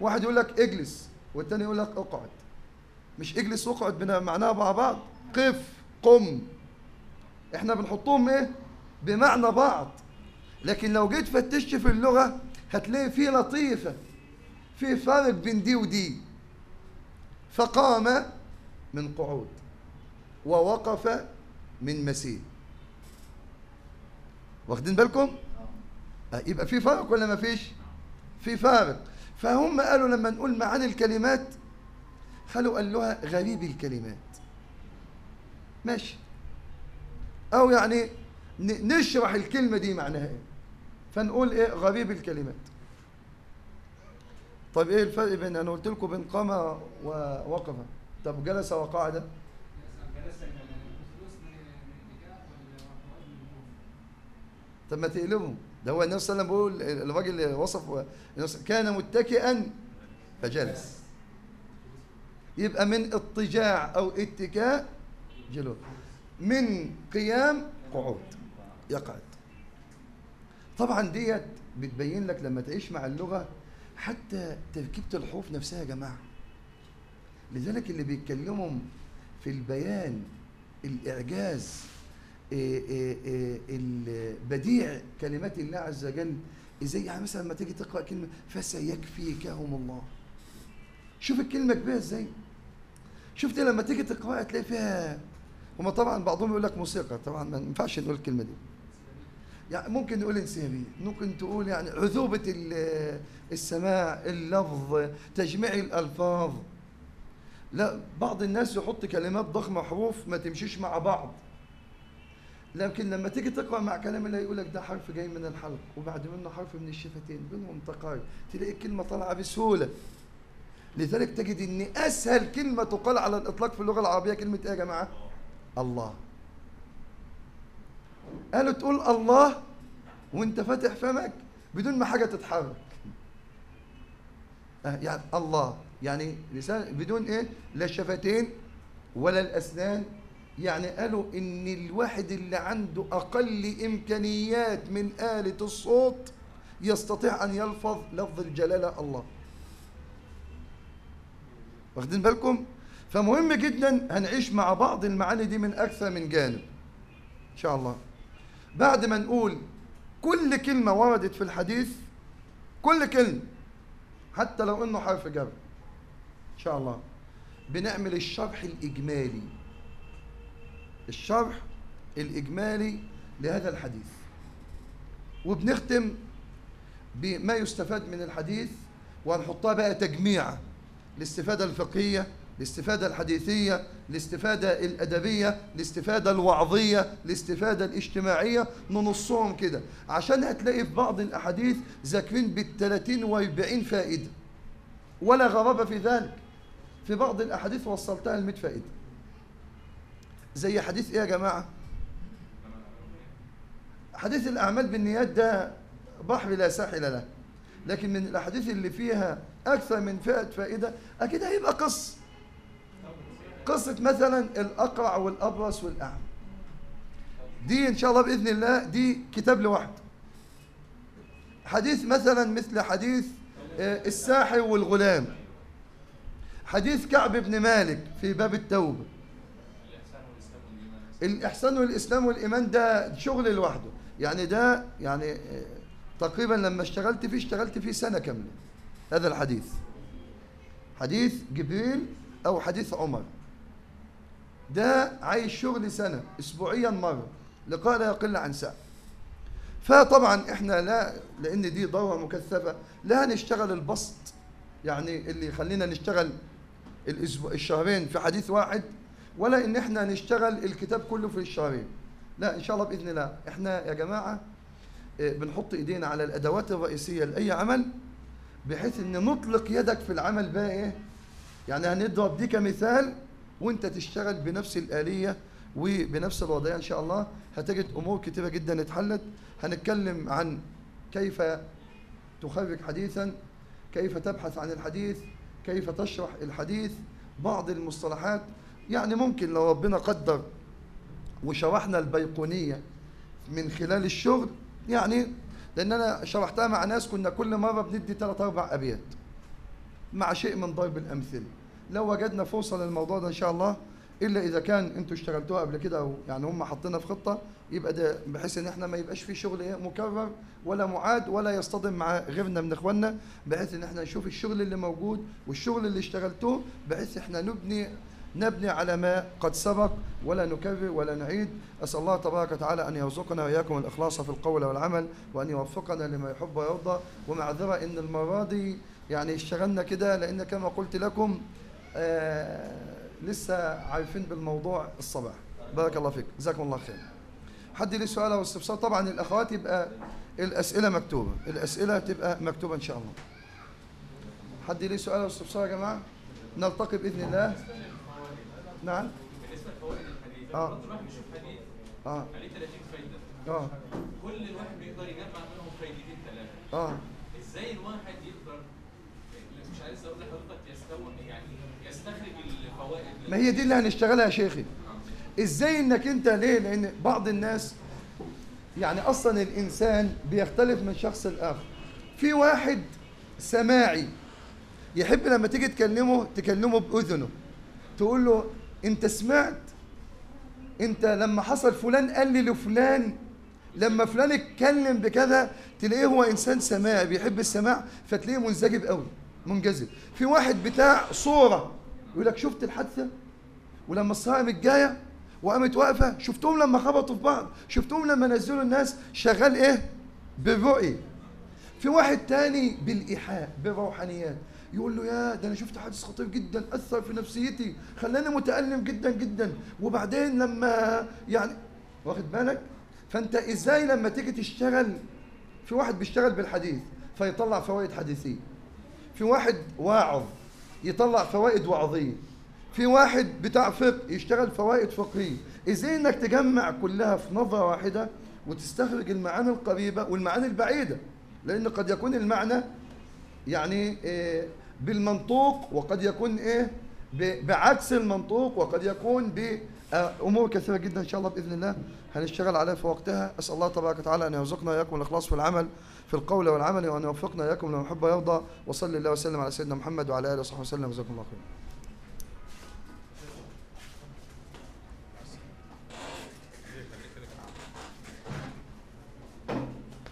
واحد يقول لك اجلس والتاني يقول لك اقعد. مش اجلس واقعد معناها مع بعض؟ قف قم. إحنا بنحطهم إيه؟ بمعنى بعض. لكن لو جيت فتشت في اللغة هتلاقي في لطيفة في فرق بين دي ودي. فقام من قعود ووقف من مسير. واخدين بالكم؟ آه، يبقى في فرق ولا ما فيش؟ في فرق. فهم قالوا لما نقول معاني الكلمات خلوا قال لها غريب الكلمات. ماشي. أو يعني نشرح الكلمة دي معناها إيه. فنقول إيه غريب الكلمات. طيب إيه الفرق بين أنا قلت لكم بين قام ووقف طب جلس وقعد طب ما تقلبهم. ده هو النبي صلى الله عليه وسلم بيقول الراجل اللي وصف كان متكئا فجلس. يبقى من اضطجاع أو اتكاء جلوس. من قيام قعود. يقعد طبعا ديت بتبين لك لما تعيش مع اللغة حتى تركيبة الحروف نفسها يا جماعة. لذلك اللي بيتكلموا في البيان الإعجاز إيه إيه إيه البديع كلمات الله عز وجل زي يعني مثلا لما تيجي تقرأ كلمة فسيكفيكهم الله. شوف الكلمة كبيرة إزاي؟ شفت لما تيجي تقرأها تلاقي فيها هما طبعا بعضهم يقول لك موسيقى طبعا ما ينفعش نقول الكلمة دي. يعني ممكن نقول انسيابيه ممكن تقول يعني عذوبة ال- السماع اللفظ تجميع الألفاظ. لا بعض الناس يحط كلمات ضخمة حروف ما تمشيش مع بعض. لكن لما تيجي تقرأ مع كلام الله يقول لك ده حرف جاي من الحلق وبعد منه حرف من الشفتين بينهم تقارب. تلاقي الكلمة طالعة بسهولة. لذلك تجد إن أسهل كلمة تقال على الإطلاق في اللغة العربية كلمة إيه يا جماعة؟ الله. قالوا تقول الله وانت فاتح فمك بدون ما حاجة تتحرك. آه، يعني الله يعني لسان بدون إيه؟ لا الشفتين ولا الأسنان. يعني قالوا إن الواحد اللي عنده أقل إمكانيات من آلة الصوت يستطيع أن يلفظ لفظ الجلالة الله. واخدين بالكم؟ فمهم جدا هنعيش مع بعض المعاني دي من أكثر من جانب. إن شاء الله. بعد ما نقول كل كلمة وردت في الحديث كل كلمة حتى لو إنه حرف جر. إن شاء الله. بنعمل الشرح الإجمالي. الشرح الإجمالي لهذا الحديث. وبنختم بما يستفاد من الحديث وهنحطها بقى تجميع الاستفادة الفقهية الاستفادة الحديثية الاستفادة الأدبية الاستفادة الوعظية الاستفادة الاجتماعية ننصهم كده. عشان هتلاقي في بعض الأحاديث ذاكرين بالثلاثين وأربعين فائدة ولا غرابة في ذلك. في بعض الأحاديث وصلتها المئة فائدة. زي حديث إيه يا جماعة؟ حديث الأعمال بالنيات ده بحر لا ساحل له لكن من الأحاديث اللي فيها أكثر من فئه فائدة أكيد هيبقى قصه قصة مثلا الأقرع والأبرص والأعمى. دي إن شاء الله بإذن الله دي كتاب لوحده. حديث مثلا مثل حديث آه، الساحر والغلام. حديث كعب بن مالك في باب التوبة. الإحسان والإسلام والإيمان الإحسان والإسلام والإيمان ده شغل لوحده. يعني ده يعني آه، تقريبا لما اشتغلت فيه اشتغلت فيه سنة كاملة هذا الحديث. حديث جبريل أو حديث عمر. ده عايش شغل سنة أسبوعيا مرة. لقاء لا يقل عن ساعة. فطبعا إحنا لا لأن دي دورة مكثفة لا هنشتغل البسط. يعني اللي يخلينا نشتغل الأسبوع الشهرين في حديث واحد ولا إن إحنا نشتغل الكتاب كله في الشهرين. لا إن شاء الله بإذن الله. إحنا يا جماعة آه، بنحط إيدينا على الأدوات الرئيسية لأي عمل بحيث إن نطلق يدك في العمل بقى إيه؟ يعني هنضرب دي كمثال وانت تشتغل بنفس الآلية وبنفس الوضعية إن شاء الله هتجد أمور كتيرة جدا اتحلت. هنتكلم عن كيف تخرج حديثا كيف تبحث عن الحديث كيف تشرح الحديث بعض المصطلحات. يعني ممكن لو ربنا قدر وشرحنا البيقونية من خلال الشغل يعني لأن أنا شرحتها مع ناس كنا كل مرة بندي ثلاث أربع أبيات مع شيء من ضرب الأمثلة. لو وجدنا فرصة للموضوع ده إن شاء الله إلا إذا كان أنتوا اشتغلتوها قبل كده أو يعني هم حاطينها في خطة يبقى ده بحيث إن إحنا ما يبقاش في شغل إيه مكرر ولا معاد ولا يصطدم مع غيرنا من إخواننا بحيث إن إحنا نشوف الشغل اللي موجود والشغل اللي اشتغلتوه بحيث إحنا نبني نبني على ما قد سبق ولا نكرر ولا نعيد. أسأل الله تبارك وتعالى أن يرزقنا وإياكم الإخلاص في القول والعمل وأن يوفقنا لما يحب ويرضى. ومعذرة إن المرة دي يعني اشتغلنا كده لأن كما قلت لكم لسه عارفين بالموضوع الصباح. بارك الله فيك. جزاكم الله خير. حد ليه سؤال أو استفسار؟ طبعا الأخوات يبقى الأسئلة مكتوبة. الأسئلة تبقى مكتوبة إن شاء الله. حد ليه سؤال أو استفسار يا جماعة؟ نلتقي بإذن الله. نعم. بالنسبة لفوائد الحديث آه. لما الواحد حديث آه. عليه 30 فايده آه. كل الواحد بيقدر يجمع منهم فايدتين ثلاثة آه. إزاي الواحد يقدر مش عايز أقول لحضرتك يستوعب يعني ما هي دي اللي هنشتغلها يا شيخي. إزاي إنك أنت ليه؟ لأن بعض الناس يعني أصلا الإنسان بيختلف من شخص لآخر. في واحد سماعي يحب لما تيجي تكلمه تكلمه بأذنه. تقول له أنت سمعت؟ أنت لما حصل فلان قال لي لفلان لما فلان اتكلم بكذا تلاقيه هو إنسان سماعي بيحب السماع فتلاقيه منسجب قوي منجذب. في واحد بتاع صورة يقول لك شفت الحادثة؟ ولما الصائم الجايه وقامت واقفة شفتهم لما خبطوا في بعض شفتهم لما نزلوا الناس شغال إيه؟ بالرؤية. في واحد تاني بالإيحاء بالروحانيات يقول له يا ده أنا شفت حادث خطير جدا أثر في نفسيتي خلاني متألم جدا جدا. وبعدين لما يعني واخد بالك؟ فأنت إزاي لما تيجي تشتغل؟ في واحد بيشتغل بالحديث فيطلع فوائد حديثية. في واحد واعظ. يطلع فوائد وعظيه في واحد بتاع فقه يشتغل فوائد فقهية. إزاي إنك تجمع كلها في نظرة واحدة وتستخرج المعاني القريبة والمعاني البعيدة؟ لأن قد يكون المعنى يعني إيه بالمنطوق وقد يكون إيه بعكس المنطوق وقد يكون بأمور كثيرة جدا إن شاء الله بإذن الله هنشتغل عليها في وقتها. أسأل الله تبارك وتعالى أن يرزقنا اياكم الإخلاص في العمل. في القول والعمل وأن يوفقنا اياكم لما يحب ويرضى وصلى الله وسلم على سيدنا محمد وعلى آله وصحبه وسلم. جزاكم الله خير